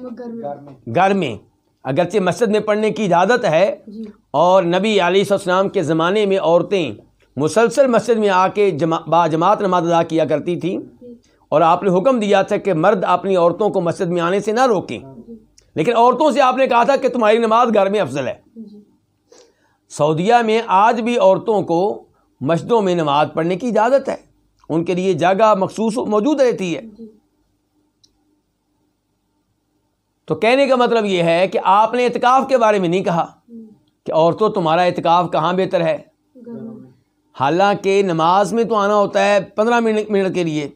گھر میں۔ اگرچہ مسجد میں پڑھنے کی اجازت ہے جی۔ اور نبی علیہ السلام کے زمانے میں عورتیں مسلسل مسجد میں آ کے با جماعت نماز ادا کیا کرتی تھیں۔ اور آپ نے حکم دیا تھا کہ مرد اپنی عورتوں کو مسجد میں آنے سے نہ روکیں۔ لیکن عورتوں سے آپ نے کہا تھا کہ تمہاری نماز گھر میں افضل ہے۔ سعودیہ میں آج بھی عورتوں کو مسجدوں میں نماز پڑھنے کی اجازت ہے۔ ان کے لیے جگہ مخصوص موجود رہتی ہے۔ تو کہنے کا مطلب یہ ہے کہ آپ نے اعتکاف کے بارے میں نہیں کہا کہ عورتوں تمہارا اعتکاف کہاں بہتر ہے۔ حالانکہ نماز میں تو آنا ہوتا ہے پندرہ منٹ منٹ کے لیے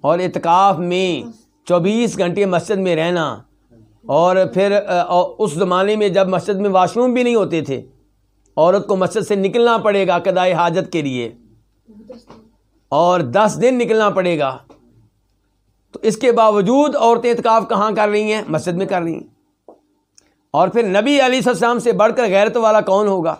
اور اعتکاف میں چوبیس گھنٹے مسجد میں رہنا اور پھر اس زمانے میں جب مسجد میں واش روم بھی نہیں ہوتے تھے عورت کو مسجد سے نکلنا پڑے گا کدائے حاجت کے لیے۔ اور دس دن نکلنا پڑے گا۔ تو اس کے باوجود عورتیں اعتکاف کہاں کر رہی ہیں؟ مسجد میں کر رہی ہیں۔ اور پھر نبی علی السلام سے بڑھ کر غیرت والا کون ہوگا؟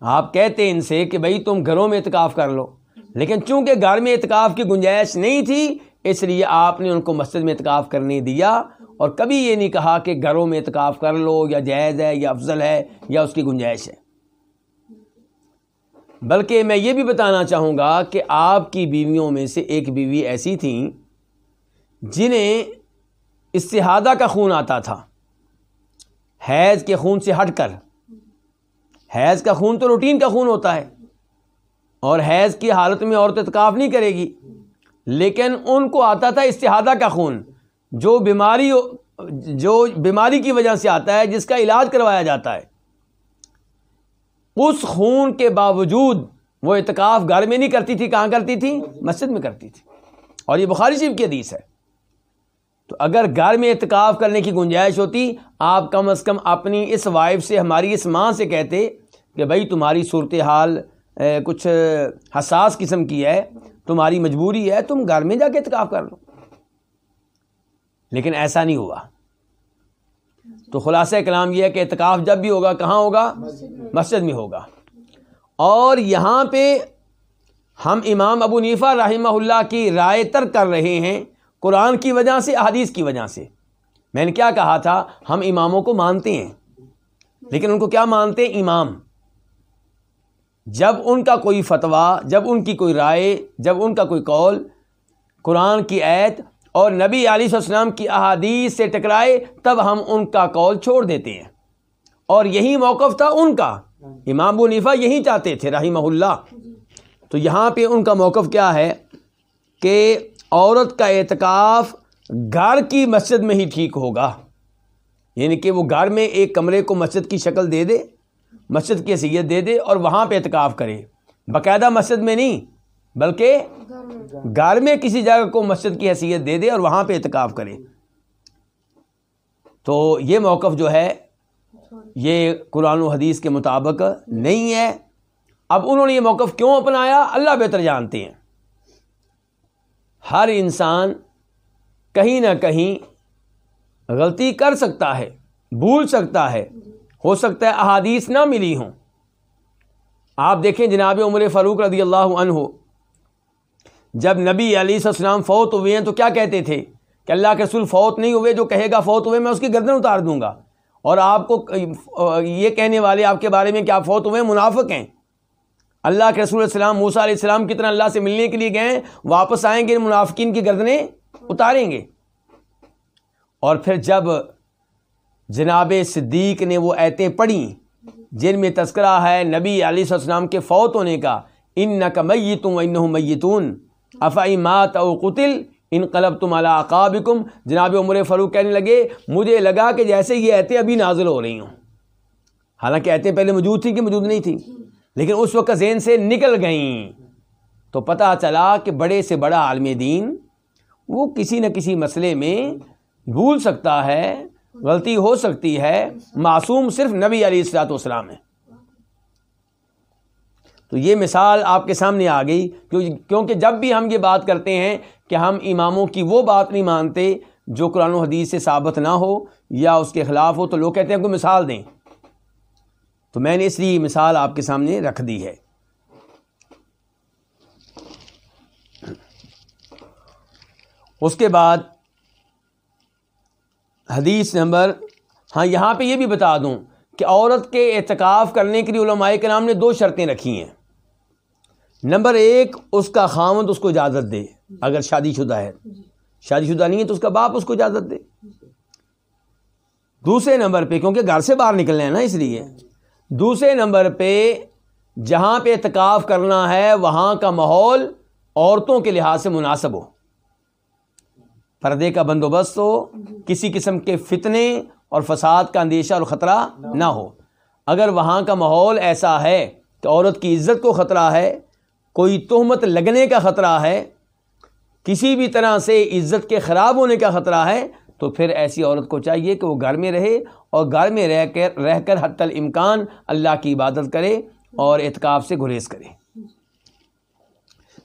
آپ کہتے ان سے کہ بھائی تم گھروں میں اعتکاف کر لو، لیکن چونکہ گھر میں اعتکاف کی گنجائش نہیں تھی، اس لیے آپ نے ان کو مسجد میں اعتکاف کرنے دیا۔ اور کبھی یہ نہیں کہا کہ گھروں میں اعتکاف کر لو، یا جائز ہے، یا افضل ہے، یا اس کی گنجائش ہے۔ بلکہ میں یہ بھی بتانا چاہوں گا کہ آپ کی بیویوں میں سے ایک بیوی ایسی تھیں جنہیں استحادہ کا خون آتا تھا۔ حیض کے خون سے ہٹ کر۔ حیض کا خون تو روٹین کا خون ہوتا ہے اور حیض کی حالت میں عورت اتکاف نہیں کرے گی۔ لیکن ان کو آتا تھا استحادہ کا خون، جو بیماری جو بیماری کی وجہ سے آتا ہے، جس کا علاج کروایا جاتا ہے۔ اس خون کے باوجود وہ اعتکاف گھر میں نہیں کرتی تھی، کہاں کرتی تھی؟ مسجد میں کرتی تھی۔ اور یہ بخاری شریف کی حدیث ہے۔ تو اگر گھر میں اعتکاف کرنے کی گنجائش ہوتی، آپ کم از کم اپنی اس وائف سے، ہماری اس ماں سے کہتے کہ بھائی تمہاری صورت حال کچھ حساس قسم کی ہے، تمہاری مجبوری ہے، تم گھر میں جا کے اعتکاف کر لو۔ لیکن ایسا نہیں ہوا۔ تو خلاصہ کلام یہ ہے کہ اعتکاف جب بھی ہوگا، کہاں ہوگا؟ مسجد میں ہوگا۔ اور یہاں پہ ہم امام ابو نیفا رحمہ اللہ کی رائے تر کر رہے ہیں قرآن کی وجہ سے، احادیث کی وجہ سے۔ میں نے کیا کہا تھا؟ ہم اماموں کو مانتے ہیں۔ لیکن ان کو کیا مانتے؟ ہیں امام۔ جب ان کا کوئی فتویٰ، جب ان کی کوئی رائے، جب ان کا کوئی قول، قرآن کی عید اور نبی علیہ السلام کی احادیث سے ٹکرائے تب ہم ان کا کال چھوڑ دیتے ہیں۔ اور یہی موقف تھا ان کا۔ امام نیفا یہی چاہتے تھے رحمہ اللہ۔ تو یہاں پہ ان کا موقف کیا ہے کہ عورت کا اعتکاف گھر کی مسجد میں ہی ٹھیک ہوگا۔ یعنی کہ وہ گھر میں ایک کمرے کو مسجد کی شکل دے دے، مسجد کی حیثیت دے دے اور وہاں پہ اعتکاف کرے۔ باقاعدہ مسجد میں نہیں۔ بلکہ گھر میں کسی جگہ کو مسجد کی حیثیت دے دے اور وہاں پہ اعتکاف کرے۔ تو یہ موقف جو ہے، یہ قرآن و حدیث کے مطابق نہیں ہے۔ اب انہوں نے یہ موقف کیوں اپنایا؟ اللہ بہتر جانتے ہیں۔ ہر انسان کہیں نہ کہیں غلطی کر سکتا ہے، بھول سکتا ہے۔ ہو سکتا ہے احادیث نہ ملی ہوں۔ آپ دیکھیں جناب عمر فاروق رضی اللہ عنہ جب نبی علیہ السلام فوت ہوئے ہیں تو کیا کہتے تھے کہ اللہ کے رسول فوت نہیں ہوئے، جو کہے گا فوت ہوئے، میں اس کی گردن اتار دوں گا۔ اور آپ کو یہ کہنے والے آپ کے بارے میں کہ آپ فوت ہوئے، منافق ہیں۔ اللہ کے رسول السلام موسا علیہ السلام کتنا اللہ سے ملنے کے لیے گئے، واپس آئیں گے، منافقین کی گردنیں اتاریں گے۔ اور پھر جب جناب صدیق نے وہ ایتیں پڑھی جن میں تذکرہ ہے نبی علیہ السلام کے فوت ہونے کا ان نہ میتوں ان میتون۔ افائی مات او قتل ان قلب تم علاقابکم جناب عمر فروخ کہنے لگے، مجھے لگا کہ جیسے یہ ایتیں ابھی نازل ہو رہی ہوں۔ حالانکہ ایتیں پہلے موجود تھیں کہ موجود نہیں تھیں، لیکن اس وقت ذہن سے نکل گئیں۔ تو پتہ چلا کہ بڑے سے بڑا عالم دین وہ کسی نہ کسی مسئلے میں بھول سکتا ہے، غلطی ہو سکتی ہے۔ معصوم صرف نبی علی السلاۃ والسلام ہے۔ تو یہ مثال آپ کے سامنے آ گئی کیونکہ جب بھی ہم یہ بات کرتے ہیں کہ ہم اماموں کی وہ بات نہیں مانتے جو قرآن و حدیث سے ثابت نہ ہو یا اس کے خلاف ہو، تو لوگ کہتے ہیں کوئی مثال دیں۔ تو میں نے اس لیے مثال آپ کے سامنے رکھ دی ہے۔ اس کے بعد حدیث نمبر ہاں یہاں پہ یہ بھی بتا دوں کہ عورت کے اعتکاف کرنے کے لیے علماء کے نام نے دو شرطیں رکھی ہیں۔ نمبر ایک اس کا خامد اس کو اجازت دے اگر شادی شدہ ہے۔ شادی شدہ نہیں ہے تو اس کا باپ اس کو اجازت دے۔ دوسرے نمبر پہ کیونکہ گھر سے باہر نکلنا ہے نا اس لیے۔ دوسرے نمبر پہ جہاں پہ اعتکاف کرنا ہے وہاں کا ماحول عورتوں کے لحاظ سے مناسب ہو۔ پردے کا بندوبست ہو کسی قسم کے فتنے اور فساد کا اندیشہ اور خطرہ نہ ہو۔ اگر وہاں کا ماحول ایسا ہے کہ عورت کی عزت کو خطرہ ہے کوئی تہمت لگنے کا خطرہ ہے، کسی بھی طرح سے عزت کے خراب ہونے کا خطرہ ہے، تو پھر ایسی عورت کو چاہیے کہ وہ گھر میں رہے اور گھر میں رہ کر رہ کر حت الامکان اللہ کی عبادت کرے اور اعتکاف سے گریز کرے۔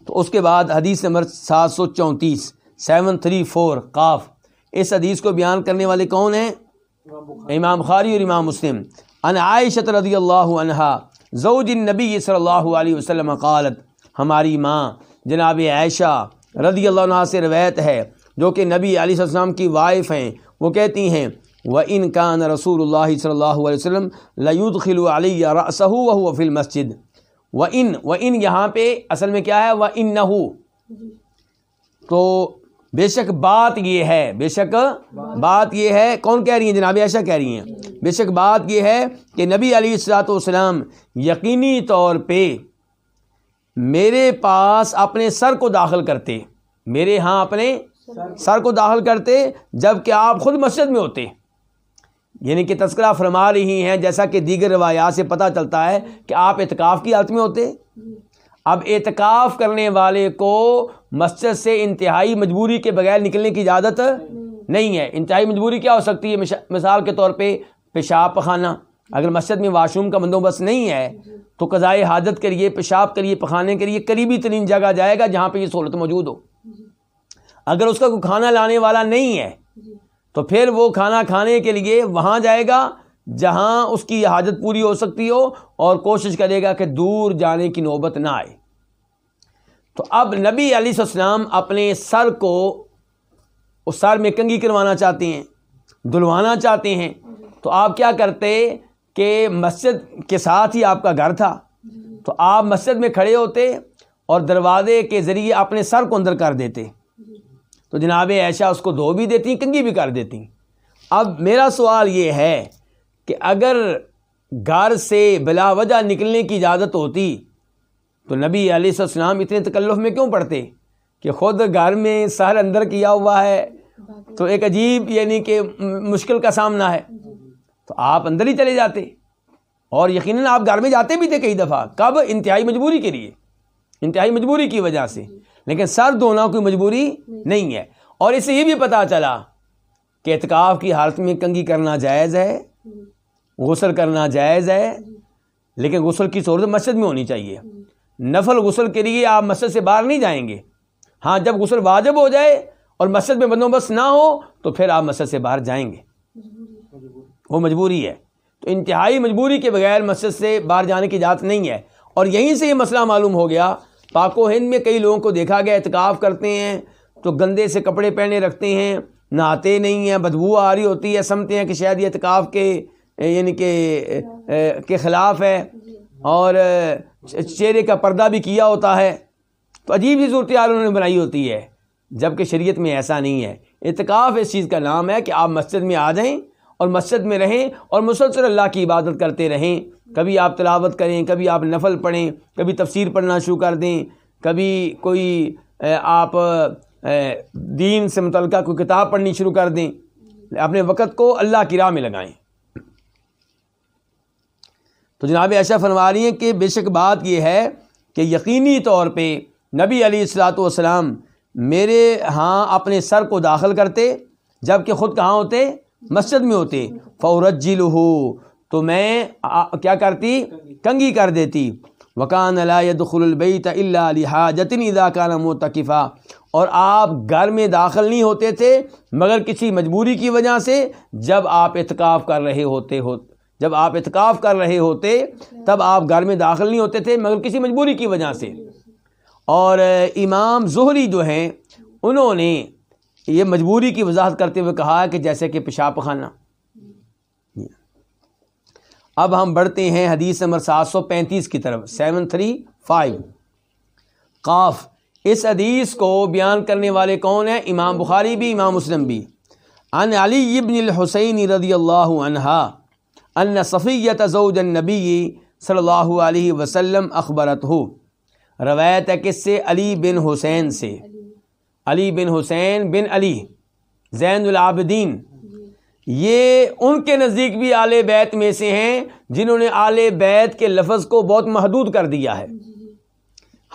تو اس کے بعد حدیث نمبر سات سو چونتیس، سیون تھری فور، قاف۔ اس حدیث کو بیان کرنے والے کون ہیں؟ امام خاری اور امام مسلم۔ ان عائشت رضی اللہ عنہا، زوج النبی صلی اللہ علیہ وسلم قالت ہماری ماں، جناب عائشہ رضی اللہ عنہ سے روایت ہے، جو کہ نبی علیہ السلام کی وائف ہیں۔ وہ کہتی ہیں و ان کان رسول اللہ صلی اللہ علیہ وسلم لید خلو علیہ رسح و فل مسجد و ان و ان یہاں پہ اصل میں کیا ہے؟ وہ ان نہ تو بے شک بات یہ ہے، بے شک بات یہ ہے۔ کون کہہ رہی ہیں جناب ایسا کہہ رہی ہیں۔ بے شک بات یہ ہے کہ نبی علی السلاۃ والسلام یقینی طور پہ میرے پاس اپنے سر کو داخل کرتے۔ میرے ہاں اپنے سر کو داخل کرتے جبکہ آپ خود مسجد میں ہوتے۔ یعنی کہ تذکرہ فرما رہی ہیں، جیسا کہ دیگر روایات سے پتہ چلتا ہے کہ آپ اعتکاف کی حالت میں ہوتے۔ اب اعتکاف کرنے والے کو مسجد سے انتہائی مجبوری کے بغیر نکلنے کی اجازت نہیں ہے۔ انتہائی مجبوری کیا ہو سکتی ہے؟ مثال کے طور پہ پیشاب پخانہ۔ اگر مسجد میں واش روم کا بندوبست نہیں ہے، تو قضائے حاجت کریے پیشاب کریے پخانے کے لیے قریبی ترین جگہ جائے گا جہاں پہ یہ سہولت موجود ہو۔ اگر اس کا کوئی کھانا لانے والا نہیں ہے، تو پھر وہ کھانا کھانے کے لیے وہاں جائے گا جہاں اس کی حاجت پوری ہو سکتی ہو اور کوشش کرے گا کہ دور جانے کی نوبت نہ آئے۔ تو اب نبی علیہ السلام اپنے سر کو اس سر میں کنگی کروانا چاہتے ہیں، دلوانا چاہتے ہیں۔ تو آپ کیا کرتے؟ کہ مسجد کے ساتھ ہی آپ کا گھر تھا۔ تو آپ مسجد میں کھڑے ہوتے اور دروازے کے ذریعے اپنے سر کو اندر کر دیتے۔ تو جناب ایشا اس کو دھو بھی دیتی کنگی بھی کر دیتی۔ اب میرا سوال یہ ہے کہ اگر گھر سے بلا وجہ نکلنے کی اجازت ہوتی، تو نبی علیہ السلام اتنے تکلف میں کیوں پڑھتے کہ خود گھر میں سہر اندر کیا ہوا ہے؟ تو ایک عجیب یعنی کہ مشکل کا سامنا ہے۔ تو آپ اندر ہی چلے جاتے اور یقیناً آپ گھر میں جاتے بھی تھے کئی دفعہ۔ کب؟ انتہائی مجبوری کے لیے۔ انتہائی مجبوری کی وجہ سے۔ لیکن سر دھونا کوئی مجبوری نہیں ہے۔ اور اس سے یہ بھی پتا چلا کہ اعتکاف کی حالت میں کنگھی کرنا جائز ہے، غسل کرنا جائز ہے۔ لیکن غسل کی صورت مسجد میں ہونی چاہیے۔ نفل غسل کے لیے آپ مسجد سے باہر نہیں جائیں گے۔ ہاں جب غسل واجب ہو جائے اور مسجد میں بندوبست نہ ہو تو پھر آپ مسجد سے باہر جائیں گے۔ وہ مجبوری ہے۔ تو انتہائی مجبوری کے بغیر مسجد سے باہر جانے کی اجازت نہیں ہے۔ اور یہیں سے یہ مسئلہ معلوم ہو گیا پاک و ہند میں کئی لوگوں کو دیکھا گیا، اعتکاف کرتے ہیں، تو گندے سے کپڑے پہنے رکھتے ہیں، نہاتے نہیں ہیں، بدبو آ رہی ہوتی ہے، سمجھتے ہیں کہ شاید یہ اعتکاف کے یعنی کہ کے خلاف ہے۔ اور چہرے کا پردہ بھی کیا ہوتا ہے۔ تو عجیب ہی صورتحال انہوں نے بنائی ہوتی ہے۔ جبکہ شریعت میں ایسا نہیں ہے۔ اعتکاف اس چیز کا نام ہے کہ آپ مسجد میں آ جائیں اور مسجد میں رہیں اور مسلسل اللہ کی عبادت کرتے رہیں۔ کبھی آپ تلاوت کریں، کبھی آپ نفل پڑھیں، کبھی تفسیر پڑھنا شروع کر دیں۔ کبھی کوئی آپ دین سے متعلقہ کوئی کتاب پڑھنی شروع کر دیں۔ اپنے وقت کو اللہ کی راہ میں لگائیں۔ تو جناب ایسا فرما رہی ہیں کہ بے شک بات یہ ہے کہ یقینی طور پہ نبی علی السلاۃ والسلام میرے ہاں اپنے سر کو داخل کرتے جبکہ خود کہاں ہوتے؟ مسجد میں ہوتے فورجل ہو تو میں کیا کرتی؟ کنگھی کر دیتی۔ وکان دخل البیت اللہ علیہ جتنی ادا کا نم و اور آپ گھر میں داخل نہیں ہوتے تھے، مگر کسی مجبوری کی وجہ سے جب آپ اعتکاف کر رہے ہوتے ہو، جب آپ اعتکاف کر رہے ہوتے، تب آپ گھر میں داخل نہیں ہوتے تھے، مگر کسی مجبوری کی وجہ سے۔ اور امام ظہری جو ہیں، انہوں نے یہ مجبوری کی وضاحت کرتے ہوئے کہا کہ جیسے کہ پیشاب خانہ۔ اب ہم بڑھتے ہیں حدیث نمبر سات سو پینتیس کی طرف، سیون تھری فائیو۔ قاف، اس حدیث کو بیان کرنے والے کون ہیں؟ امام بخاری بھی، امام مسلم بھی۔ ان علی ابن الحسین رضی اللہ عنہ ان صفیت زوج النبی صلی اللہ علیہ وسلم اخبرت ہو روایت ہے کس سے؟ علی بن حسین سے۔ علی بن حسین بن علی، زین العابدین۔ یہ ان کے نزدیک بھی آل بیت میں سے ہیں جنہوں نے آل بیت کے لفظ کو بہت محدود کر دیا ہے۔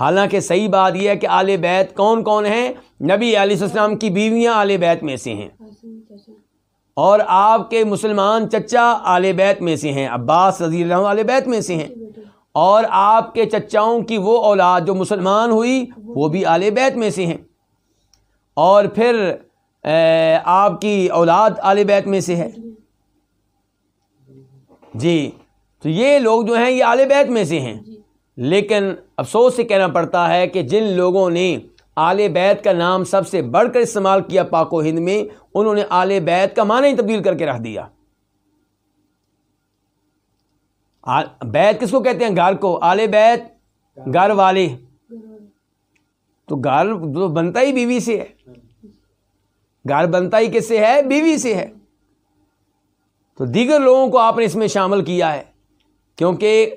حالانکہ صحیح بات یہ ہے کہ آل بیت کون کون ہیں؟ نبی علیہ السلام کی بیویاں آل بیت میں سے ہیں۔ اور آپ کے مسلمان چچا آل بیت میں سے ہیں، عباس رضی اللہ آل بیت میں سے ہیں۔ اور آپ کے چچاؤں کی وہ اولاد جو مسلمان ہوئی، وہ بھی آل بیت میں سے ہیں۔ اور پھر آپ کی اولاد آل بیت میں سے ہے۔ جی تو یہ لوگ جو ہیں، یہ آل بیت میں سے ہیں۔ لیکن افسوس سے کہنا پڑتا ہے کہ جن لوگوں نے آل بیت کا نام سب سے بڑھ کر استعمال کیا پاک و ہند میں، انہوں نے آل بیت کا معنی ہی تبدیل کر کے رکھ دیا۔ بیت کس کو کہتے ہیں؟ گھر کو۔ آل بیت گھر والے۔ تو گھر بنتا ہی بیوی سے ہے۔ گھر بنتا ہی کس سے ہے؟ بیوی سے ہے۔ تو دیگر لوگوں کو آپ نے اس میں شامل کیا ہے۔ کیونکہ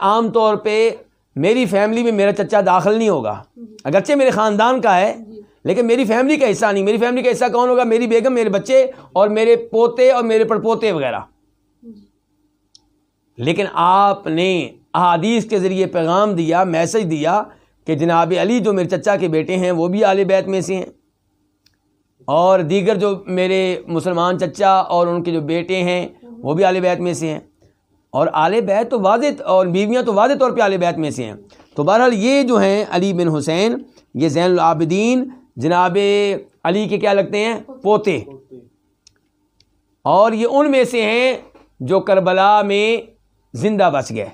عام طور پہ میری فیملی میں میرا چچا داخل نہیں ہوگا۔ اگرچہ میرے خاندان کا ہے، لیکن میری فیملی کا حصہ نہیں۔ میری فیملی کا حصہ کون ہوگا؟ میری بیگم، میرے بچے اور میرے پوتے اور میرے پڑپوتے وغیرہ۔ لیکن آپ نے احادیث کے ذریعے پیغام دیا، میسج دیا کہ جناب علی جو میرے چچا کے بیٹے ہیں، وہ بھی آل بیت میں سے ہیں۔ اور دیگر جو میرے مسلمان چچا اور ان کے جو بیٹے ہیں، وہ بھی آل بیت میں سے ہیں۔ اور آل بیت تو واضح اور بیویاں تو واضح طور پہ آل بیت میں سے ہیں۔ تو بہرحال یہ جو ہیں علی بن حسین، یہ زین العابدین، جناب علی کے کیا لگتے ہیں؟ پوتے۔ اور یہ ان میں سے ہیں جو کربلا میں زندہ بچ گئے۔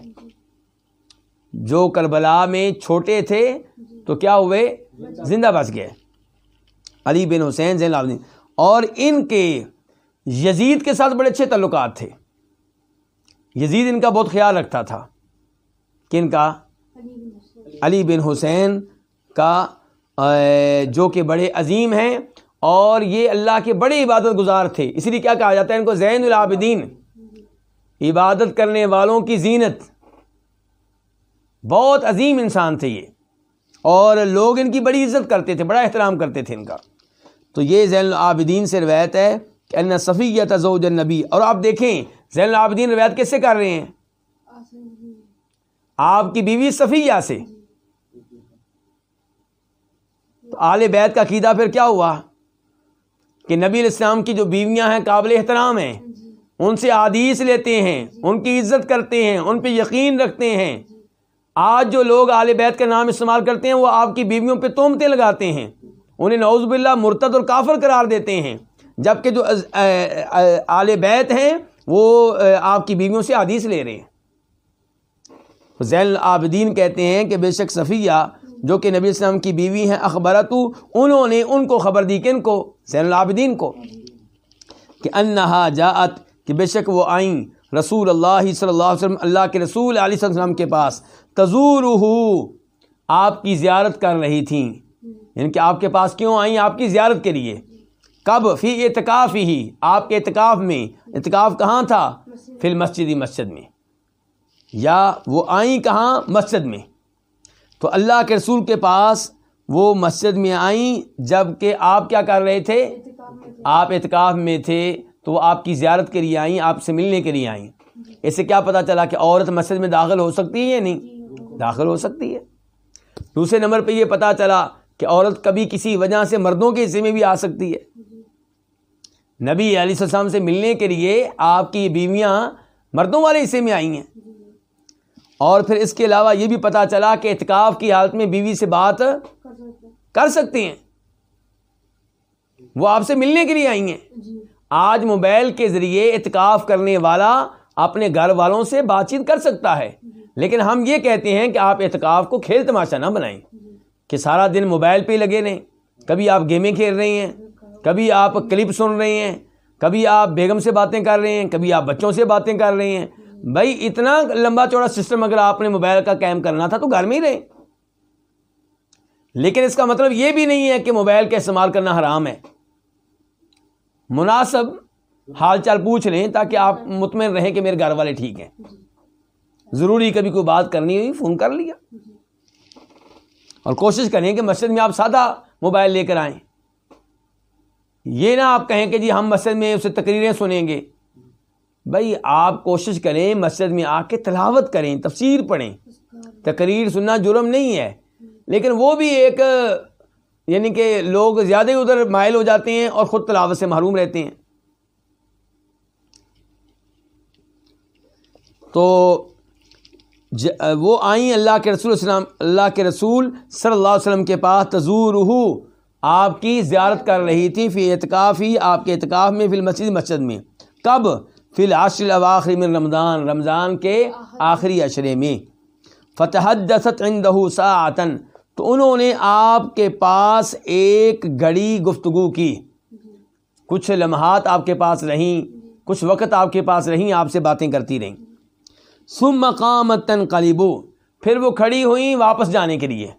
جو کربلا میں چھوٹے تھے تو کیا ہوئے؟ زندہ بچ گئے۔ علی بن حسین زین العابدین۔ اور ان کے یزید کے ساتھ بڑے اچھے تعلقات تھے۔ یزید ان کا بہت خیال رکھتا تھا کن کا علی بن حسین کا جو کہ بڑے عظیم ہیں اور یہ اللہ کے بڑے عبادت گزار تھے۔ اس لیے کیا کہا جاتا ہے ان کو؟ زین العابدین۔ عبادت کرنے والوں کی زینت۔ بہت عظیم انسان تھے یہ۔ اور لوگ ان کی بڑی عزت کرتے تھے، بڑا احترام کرتے تھے ان کا۔ تو یہ زین العابدین سے روایت ہے کہ ان صفیت زوج النبی۔ اور آپ دیکھیں زین العابدین روایت کیسے کر رہے ہیں؟ آپ کی بیوی صفیہ سے۔ تو آل بیت کا قیدہ پھر کیا ہوا؟ کہ نبی الاسلام کی جو بیویاں ہیں، قابل احترام ہیں۔ ان سے عادیث لیتے ہیں، ان کی عزت کرتے ہیں، ان پہ یقین رکھتے ہیں۔ آج جو لوگ آل بیت کا نام استعمال کرتے ہیں، وہ آپ کی بیویوں پہ تومتے لگاتے ہیں۔ انہیں نعوذ باللہ مرتد اور کافر قرار دیتے ہیں۔ جبکہ جو آل بیت ہیں، وہ آپ کی بیویوں سے عادیث لے رہے ہیں۔ زین العابدین کہتے ہیں کہ بے شک صفیہ، جو کہ نبی السلام کی بیوی ہیں، اخبرتو، انہوں نے ان کو خبر دی کن کو؟ زین العابدین کو۔ کہ انہا جاعت کہ بے شک وہ آئیں رسول اللہ صلی اللہ علیہ وسلم، اللہ کے رسول علیہ وسلم کے پاس۔ تزور آپ کی زیارت کر رہی تھیں۔ یعنی کہ آپ کے پاس کیوں آئیں آپ کی زیارت کے لیے؟ کب؟ فی اعتکاف ہی، آپ کے اعتکاف میں۔ اعتکاف کہاں تھا؟ فی المسجدی مسجد میں۔ یا وہ آئیں کہاں؟ مسجد میں۔ تو اللہ کے رسول کے پاس وہ مسجد میں آئیں جبکہ آپ کیا کر رہے تھے؟ آپ اعتکاف میں تھے تو وہ آپ کی زیارت کے لیے آئیں، آپ سے ملنے کے لیے آئیں۔ اس سے کیا پتہ چلا کہ عورت مسجد میں داخل ہو سکتی ہے یا نہیں؟ داخل ہو سکتی ہے۔ دوسرے نمبر پہ یہ پتہ چلا کہ عورت کبھی کسی وجہ سے مردوں کے حصے میں بھی آ سکتی ہے۔ نبی علیہ السلام سے ملنے کے لیے آپ کی بیویاں مردوں والے حصے میں آئی ہیں۔ اور پھر اس کے علاوہ یہ بھی پتا چلا کہ اعتکاف کی حالت میں بیوی سے بات کر سکتے ہیں۔ وہ آپ سے ملنے کے لیے آئی ہیں۔ آج موبائل کے ذریعے اعتکاف کرنے والا اپنے گھر والوں سے بات چیت کر سکتا ہے۔ لیکن ہم یہ کہتے ہیں کہ آپ اعتکاف کو کھیل تماشا نہ بنائیں۔ کہ سارا دن موبائل پہ ہی لگے رہیں۔ کبھی آپ گیمیں کھیل رہے ہیں، کبھی آپ کلپ سن رہے ہیں، کبھی آپ بیگم سے باتیں کر رہے ہیں، کبھی آپ بچوں سے باتیں کر رہے ہیں۔ بھائی، اتنا لمبا چوڑا سسٹم اگر آپ نے موبائل کا قائم کرنا تھا تو گھر میں ہی رہیں۔ لیکن اس کا مطلب یہ بھی نہیں ہے کہ موبائل کا استعمال کرنا حرام ہے۔ مناسب حال چال پوچھ لیں تاکہ آپ مطمئن رہیں کہ میرے گھر والے ٹھیک ہیں۔ ضروری کبھی کوئی بات کرنی ہوئی، فون کر لیا۔ اور کوشش کریں کہ مسجد میں آپ سادہ موبائل لے کر آئیں۔ یہ نہ آپ کہیں کہ جی ہم مسجد میں اسے تقریریں سنیں گے۔ بھائی آپ کوشش کریں مسجد میں آ کے تلاوت کریں، تفسیر پڑھیں۔ تقریر سننا جرم نہیں ہے۔ لیکن وہ بھی ایک یعنی کہ لوگ زیادہ ہی ادھر مائل ہو جاتے ہیں اور خود تلاوت سے محروم رہتے ہیں۔ تو وہ آئیں اللہ کے رسول السلام اللہ کے رسول صلی اللہ علیہ وسلم کے پاس تزور آپ کی زیارت کر رہی تھی فی اعتکاف ہی، آپ کے اعتکاف میں، فی المسجد، مسجد میں۔ کب؟ فی العشر الاواخر من رمضان رمضان کے آخری اشرے میں۔ فتح دست عندہ ساعتن تو انہوں نے آپ کے پاس ایک گھڑی گفتگو کی۔ کچھ لمحات آپ کے پاس رہیں، کچھ وقت آپ کے پاس رہیں، آپ سے باتیں کرتی رہیں۔ سم مقام تنقلبو پھر وہ کھڑی ہوئیں واپس جانے کے لیے۔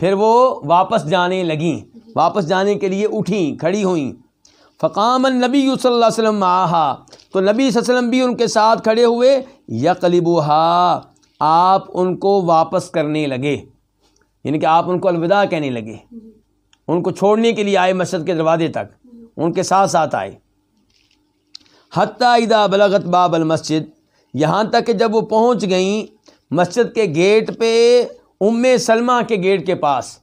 پھر وہ واپس جانے لگیں، واپس جانے کے لیے اٹھیں، کھڑی ہوئیں۔ فقام النبی صلی اللہ علیہ وسلم آہا تو نبی صلی اللہ علیہ وسلم بھی ان کے ساتھ کھڑے ہوئے۔ یقلبوہا، آپ ان کو واپس کرنے لگے۔ یعنی کہ آپ ان کو الوداع کہنے لگے۔ ان کو چھوڑنے کے لیے آئے مسجد کے دروازے تک۔ ان کے ساتھ ساتھ آئے۔ حتیٰ اذا بلغت باب المسجد یہاں تک کہ جب وہ پہنچ گئیں مسجد کے گیٹ پہ، ام سلمہ کے گیٹ کے پاس۔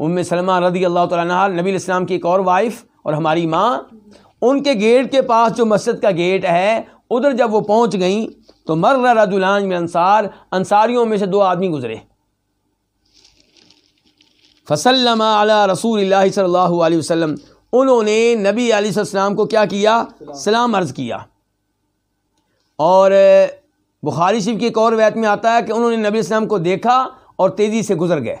ام سلمہ رضی اللہ تعالیٰ نبی الاسلام کی ایک اور وائف اور ہماری ماں۔ ان کے گیٹ کے پاس جو مسجد کا گیٹ ہے، ادھر جب وہ پہنچ گئیں تو مر رجولان میں انصار، انصاریوں میں سے دو آدمی گزرے۔ فسلم علی رسول اللہ صلی اللہ علیہ وسلم۔ انہوں نے نبی علیہ السلام کو کیا کیا؟ سلام عرض کیا۔ اور بخاری شریف کی ایک اور ویت میں آتا ہے کہ انہوں نے نبی السلام کو دیکھا اور تیزی سے گزر گئے۔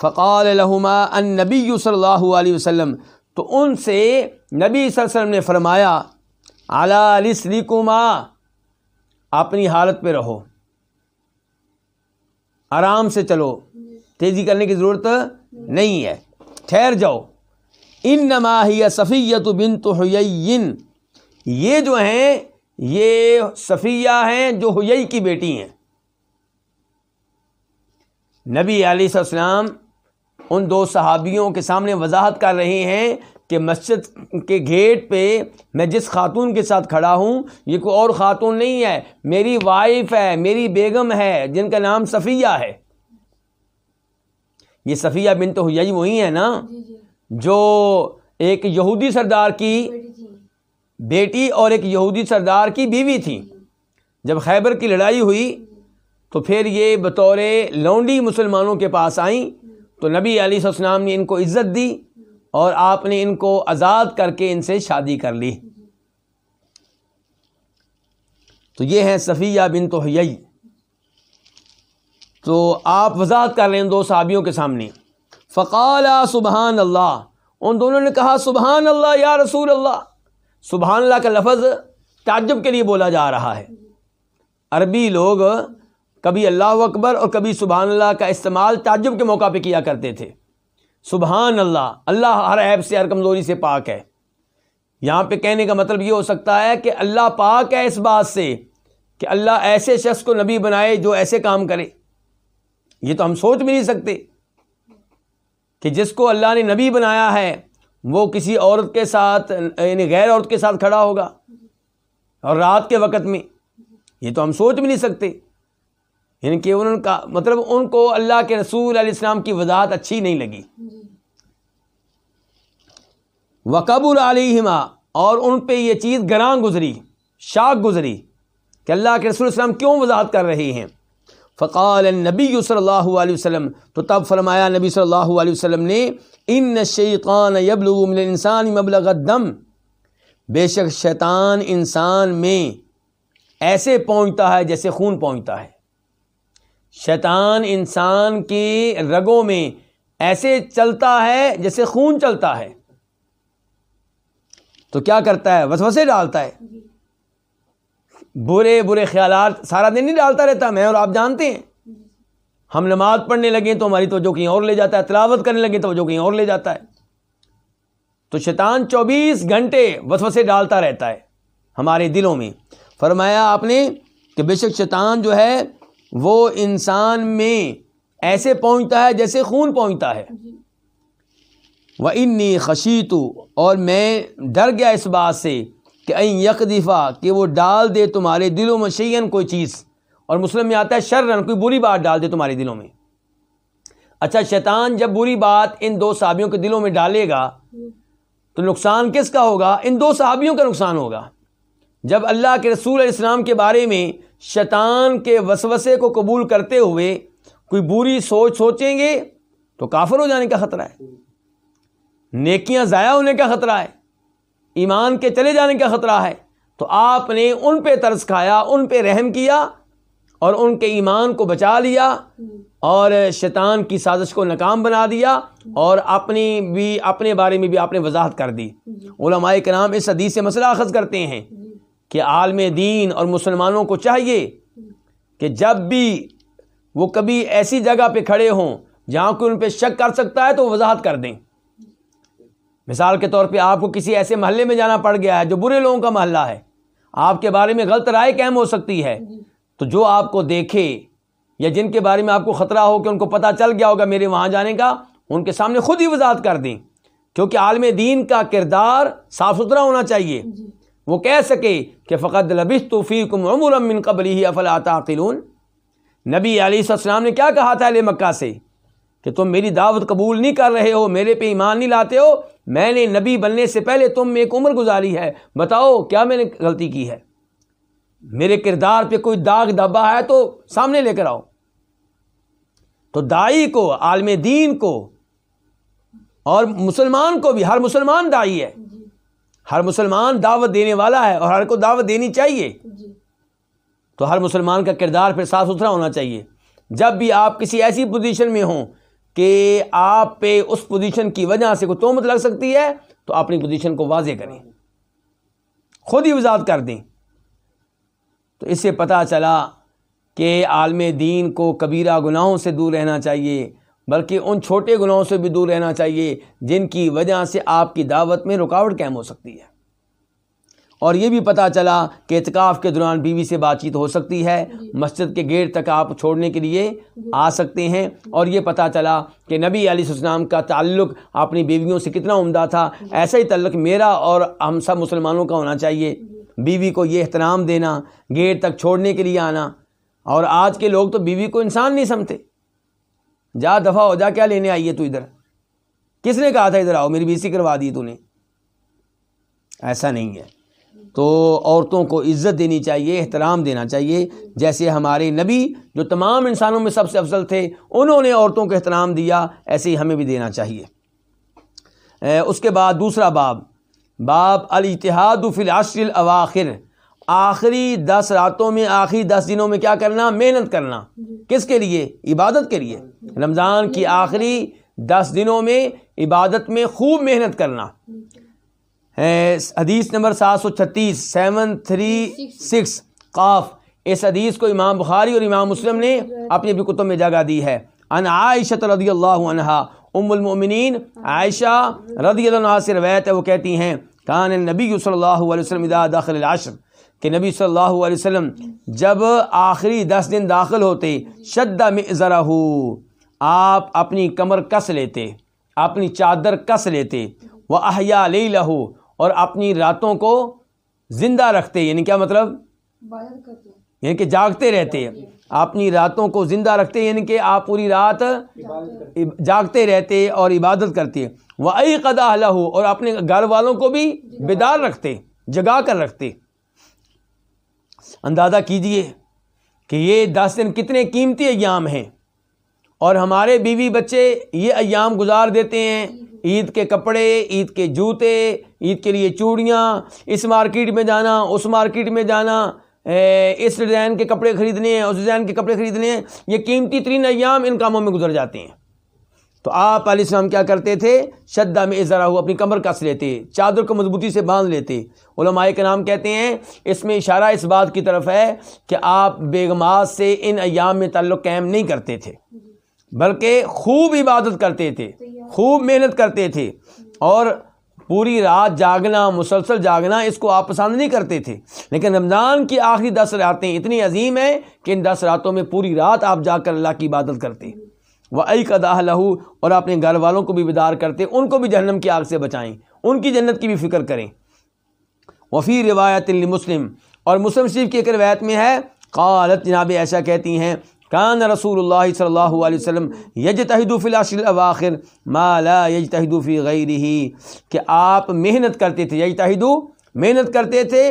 فقال لہما ان نبی صلی اللہ علیہ وسلم، تو ان سے نبی صلی اللہ علیہ وسلم نے فرمایا اعلیٰ کما اپنی حالت پہ رہو، آرام سے چلو، تیزی کرنے کی ضرورت نہیں ہے، ٹھہر جاؤ۔ ان نماہی صفیت بن تو یہ جو ہیں یہ صفیہ ہیں جو ہوئی کی بیٹی ہیں۔ نبی علیہ السلام ان دو صحابیوں کے سامنے وضاحت کر رہے ہیں کہ مسجد کے گیٹ پہ میں جس خاتون کے ساتھ کھڑا ہوں یہ کوئی اور خاتون نہیں ہے میری وائف ہے میری بیگم ہے جن کا نام صفیہ ہے۔ یہ صفیہ بن تو ہوئی وہی ہے نا؟ جی، جی۔ جو ایک یہودی سردار کی بیٹی اور ایک یہودی سردار کی بیوی تھی۔ جب خیبر کی لڑائی ہوئی تو پھر یہ بطور لونڈی مسلمانوں کے پاس آئیں تو نبی علیہ السلام نے ان کو عزت دی اور آپ نے ان کو آزاد کر کے ان سے شادی کر لی۔ تو یہ ہیں صفیہ بن تو تو آپ وضاحت کر رہے ہیں دو صحابیوں کے سامنے۔ فقال سبحان اللہ۔ ان دونوں نے کہا، سبحان اللہ یا رسول اللہ۔ سبحان اللہ کا لفظ تعجب کے لیے بولا جا رہا ہے۔ عربی لوگ کبھی اللہ اکبر اور کبھی سبحان اللہ کا استعمال تعجب کے موقع پہ کیا کرتے تھے۔ سبحان اللہ اللہ ہر عیب سے، ہر کمزوری سے پاک ہے۔ یہاں پہ کہنے کا مطلب یہ ہو سکتا ہے کہ اللہ پاک ہے اس بات سے کہ اللہ ایسے شخص کو نبی بنائے جو ایسے کام کرے۔ یہ تو ہم سوچ بھی نہیں سکتے کہ جس کو اللہ نے نبی بنایا ہے وہ کسی عورت کے ساتھ یعنی غیر عورت کے ساتھ کھڑا ہوگا اور رات کے وقت میں، یہ تو ہم سوچ بھی نہیں سکتے۔ یعنی کہ ان کا مطلب ان کو اللہ کے رسول علیہ السلام کی وضاحت اچھی نہیں لگی۔ وقبول علیہما اور ان پہ یہ چیز گراں گزری، شاک گزری کہ اللہ کے رسول السلام کیوں وضاحت کر رہے ہیں۔ فقال نبی صلی اللہ علیہ وسلم، تو تب فرمایا نبی صلی اللہ علیہ وسلم نے ان شیطان یبلغ من الانسان مبلغ الدم۔ بے شک شیطان انسان میں ایسے پہنچتا ہے جیسے خون پہنچتا ہے۔ شیطان انسان کی رگوں میں ایسے چلتا ہے جیسے خون چلتا ہے۔ تو کیا کرتا ہے؟ وسوسے ڈالتا ہے۔ برے برے خیالات سارا دن نہیں ڈالتا رہتا میں اور آپ جانتے ہیں۔ ہم نماز پڑھنے لگے تو ہماری توجہ کہیں اور لے جاتا ہے، تلاوت کرنے لگے توجہ کہیں اور لے جاتا ہے۔ تو شیطان چوبیس گھنٹے وسوسے ڈالتا رہتا ہے ہمارے دلوں میں۔ فرمایا آپ نے کہ بے شک شیطان جو ہے، وہ انسان میں ایسے پہنچتا ہے جیسے خون پہنچتا ہے۔ وہ انی خشیتو، اور میں ڈر گیا اس بات سے کہ این یک دفاع کہ وہ ڈال دے تمہارے دلوں میں شیئن کوئی چیز۔ اور مسلم میں آتا ہے، شرن، کوئی بری بات ڈال دے تمہارے دلوں میں۔ اچھا شیطان جب بری بات ان دو صحابیوں کے دلوں میں ڈالے گا، تو نقصان کس کا ہوگا؟ ان دو صحابیوں کا نقصان ہوگا۔ جب اللہ کے رسول علیہ السلام کے بارے میں شیطان کے وسوسے کو قبول کرتے ہوئے کوئی بری سوچ سوچیں گے، تو کافر ہو جانے کا خطرہ ہے۔ نیکیاں ضائع ہونے کا خطرہ ہے۔ ایمان کے چلے جانے کا خطرہ ہے۔ تو آپ نے ان پہ طرز کھایا، ان پہ رحم کیا اور ان کے ایمان کو بچا لیا اور شیطان کی سازش کو ناکام بنا دیا اور اپنی بھی اپنے بارے میں بھی آپ نے وضاحت کر دی۔ علماء کے نام اس حدیث سے مسئلہ اخذ کرتے ہیں کہ عالم دین اور مسلمانوں کو چاہیے کہ جب بھی وہ کبھی ایسی جگہ پہ کھڑے ہوں جہاں کوئی ان پہ شک کر سکتا ہے تو وضاحت کر دیں۔ مثال کے طور پہ آپ کو کسی ایسے محلے میں جانا پڑ گیا ہے جو برے لوگوں کا محلہ ہے۔ آپ کے بارے میں غلط رائے قائم ہو سکتی ہے۔ تو جو آپ کو دیکھے یا جن کے بارے میں آپ کو خطرہ ہو کہ ان کو پتہ چل گیا ہوگا میرے وہاں جانے کا ان کے سامنے خود ہی وضاحت کر دیں۔ کیونکہ عالم دین کا کردار صاف ستھرا ہونا چاہیے۔ وہ کہہ سکے کہ فقط لبس توفیقم عمر من قبل ہی افلا تعقلون؟ نبی علیہ السلام نے کیا کہا تھا علیہ مکہ سے؟ کہ تم میری دعوت قبول نہیں کر رہے ہو میرے پہ ایمان نہیں لاتے ہو میں نے نبی بننے سے پہلے تم ایک عمر گزاری ہے۔ بتاؤ کیا میں نے غلطی کی ہے؟ میرے کردار پہ کوئی داغ دبا ہے تو سامنے لے کر آؤ۔ تو دائی کو عالم دین کو اور مسلمان کو بھی ہر مسلمان دائی ہے۔ ہر مسلمان دعوت دینے والا ہے اور ہر کو دعوت دینی چاہیے۔ جی۔ تو ہر مسلمان کا کردار پھر صاف ستھرا ہونا چاہیے۔ جب بھی آپ کسی ایسی پوزیشن میں ہوں کہ آپ پہ اس پوزیشن کی وجہ سے کوئی تومت لگ سکتی ہے تو اپنی پوزیشن کو واضح کریں۔ خود ہی وضاحت کر دیں۔ تو اس سے پتہ چلا کہ عالم دین کو کبیرہ گناہوں سے دور رہنا چاہیے، بلکہ ان چھوٹے گناہوں سے بھی دور رہنا چاہیے جن کی وجہ سے آپ کی دعوت میں رکاوٹ قائم ہو سکتی ہے۔ اور یہ بھی پتہ چلا کہ اعتکاف کے دوران بیوی سے بات چیت ہو سکتی ہے، مسجد کے گیٹ تک آپ چھوڑنے کے لیے آ سکتے ہیں۔ اور یہ پتہ چلا کہ نبی علیہ السلام کا تعلق اپنی بیویوں سے کتنا عمدہ تھا۔ ایسا ہی تعلق میرا اور ہم سب مسلمانوں کا ہونا چاہیے۔ بیوی کو یہ احترام دینا، گیٹ تک چھوڑنے کے لیے آنا۔ اور آج کے لوگ تو بیوی کو انسان نہیں سمتے جا دفعہ ہو جا، کیا لینے آئیے تو ادھر؟ کس نے کہا تھا ادھر آؤ، میری بیسی کروا دی تو نے؟ ایسا نہیں ہے۔ تو عورتوں کو عزت دینی چاہیے، احترام دینا چاہیے۔ جیسے ہمارے نبی، جو تمام انسانوں میں سب سے افضل تھے، انہوں نے عورتوں کو احترام دیا، ایسے ہی ہمیں بھی دینا چاہیے۔ اس کے بعد دوسرا باب۔ باب الاتحاد فی العشر الاواخر۔ آخری دس راتوں میں، آخری دس دنوں میں کیا کرنا؟ محنت کرنا۔ کس کے لیے؟ عبادت کے لیے۔ رمضان کی آخری دس دنوں میں عبادت میں خوب محنت کرنا۔ حدیث نمبر سات سو چھتیس، سیون تھری سکس۔ قاف۔ اس حدیث کو امام بخاری اور امام مسلم نے اپنی بھی کتب میں جگہ دی ہے۔ ان عائشہ رضی اللہ عنہ ام المؤمنین، عائشہ رضی اللہ عنہ سے روایت ہے، وہ کہتی ہیں کان نبی صلی اللہ علیہ وسلم اذا داخل العشر کہ نبی صلی اللہ علیہ وسلم جب آخری دس دن داخل ہوتے شدہ مئزرہ آپ اپنی کمر کس لیتے اپنی چادر کس لیتے وہ احیا لے لہو اور اپنی راتوں کو زندہ رکھتے یعنی کیا مطلب؟ یعنی کہ جاگتے رہتے۔ اپنی راتوں کو زندہ رکھتے یعنی کہ آپ پوری رات جاگتے رہتے اور عبادت کرتے۔ وہ عی قدا اور اپنے گھر والوں کو بھی بیدار رکھتے، جگا کر رکھتے۔ اندازہ کیجیے کہ یہ دس دن کتنے قیمتی ایام ہیں۔ اور ہمارے بیوی بچے یہ ایام گزار دیتے ہیں۔ عید کے کپڑے، عید کے جوتے، عید کے لیے چوڑیاں، اس مارکیٹ میں جانا، اس مارکیٹ میں جانا اس ڈیزائن کے کپڑے خریدنے ہیں، اس ڈیزائن کے کپڑے خریدنے ہیں۔ یہ قیمتی ترین ایام ان کاموں میں گزر جاتے ہیں۔ تو آپ علیہ السلام کیا کرتے تھے؟ شدہ میں ذرا ہو اپنی کمر کس لیتے، چادر کو مضبوطی سے باندھ لیتے۔ علماء کے نام کہتے ہیں، اس میں اشارہ اس بات کی طرف ہے کہ آپ بیگمات سے ان ایام میں تعلق قائم نہیں کرتے تھے، بلکہ خوب عبادت کرتے تھے، خوب محنت کرتے تھے اور پوری رات جاگنا، مسلسل جاگنا، اس کو آپ پسند نہیں کرتے تھے۔ لیکن رمضان کی آخری دس راتیں اتنی عظیم ہیں کہ ان دس راتوں میں پوری رات آپ جا کر اللہ کی عبادت کرتے۔ وہ عئی قدا لہو اور اپنے گھر والوں کو بھی بیدار کرتے، ان کو بھی جہنم کی آگ سے بچائیں، ان کی جنت کی بھی فکر کریں۔ وفی روایت مسلم اور مسلم شریف کی ایک روایت میں ہے، قالت جناب ایسا کہتی ہیں، کان رسول اللہ صلی اللہ علیہ وسلم یج فی العشر الاواخر ما لا یجتہد فی غیرہ کہ آپ محنت کرتے تھے۔ یج محنت کرتے تھے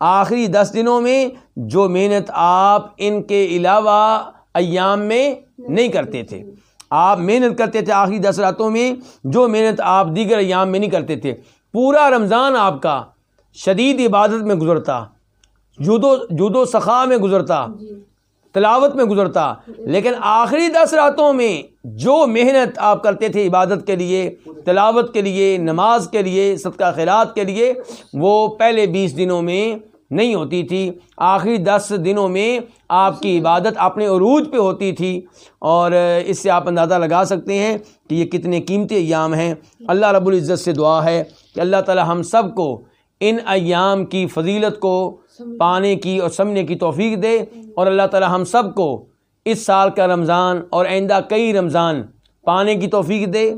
آخری دس دنوں میں، جو محنت آپ ان کے علاوہ ایام میں نہیں کرتے تھے۔ آپ محنت کرتے تھے آخری دس راتوں میں جو محنت آپ دیگر ایام میں نہیں کرتے تھے۔ پورا رمضان آپ کا شدید عبادت میں گزرتا جدو جدو سخا میں گزرتا تلاوت میں گزرتا۔ لیکن آخری دس راتوں میں جو محنت آپ کرتے تھے عبادت کے لیے تلاوت کے لیے نماز کے لیے صدقہ خیرات کے لیے وہ پہلے بیس دنوں میں نہیں ہوتی تھی۔ آخری دس دنوں میں آپ کی عبادت اپنے عروج پہ ہوتی تھی۔ اور اس سے آپ اندازہ لگا سکتے ہیں کہ یہ کتنے قیمتی ایام ہیں۔ اللہ رب العزت سے دعا ہے کہ اللہ تعالی ہم سب کو ان ایام کی فضیلت کو پانے کی اور سمجھنے کی توفیق دے۔ اور اللہ تعالی ہم سب کو اس سال کا رمضان اور آئندہ کئی رمضان پانے کی توفیق دے۔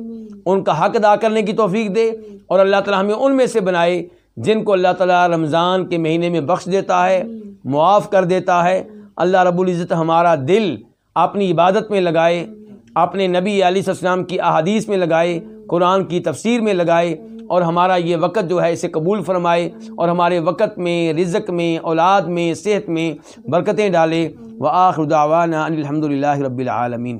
ان کا حق ادا کرنے کی توفیق دے۔ اور اللہ تعالی ہمیں ان میں سے بنائے۔ جن کو اللہ تعالیٰ رمضان کے مہینے میں بخش دیتا ہے معاف کر دیتا ہے۔ اللہ رب العزت ہمارا دل اپنی عبادت میں لگائے اپنے نبی علیہ السلام کی احادیث میں لگائے قرآن کی تفسیر میں لگائے اور ہمارا یہ وقت جو ہے اسے قبول فرمائے اور ہمارے وقت میں رزق میں اولاد میں صحت میں برکتیں ڈالے۔ و آخر دعوانا الحمد للہ رب العالمین۔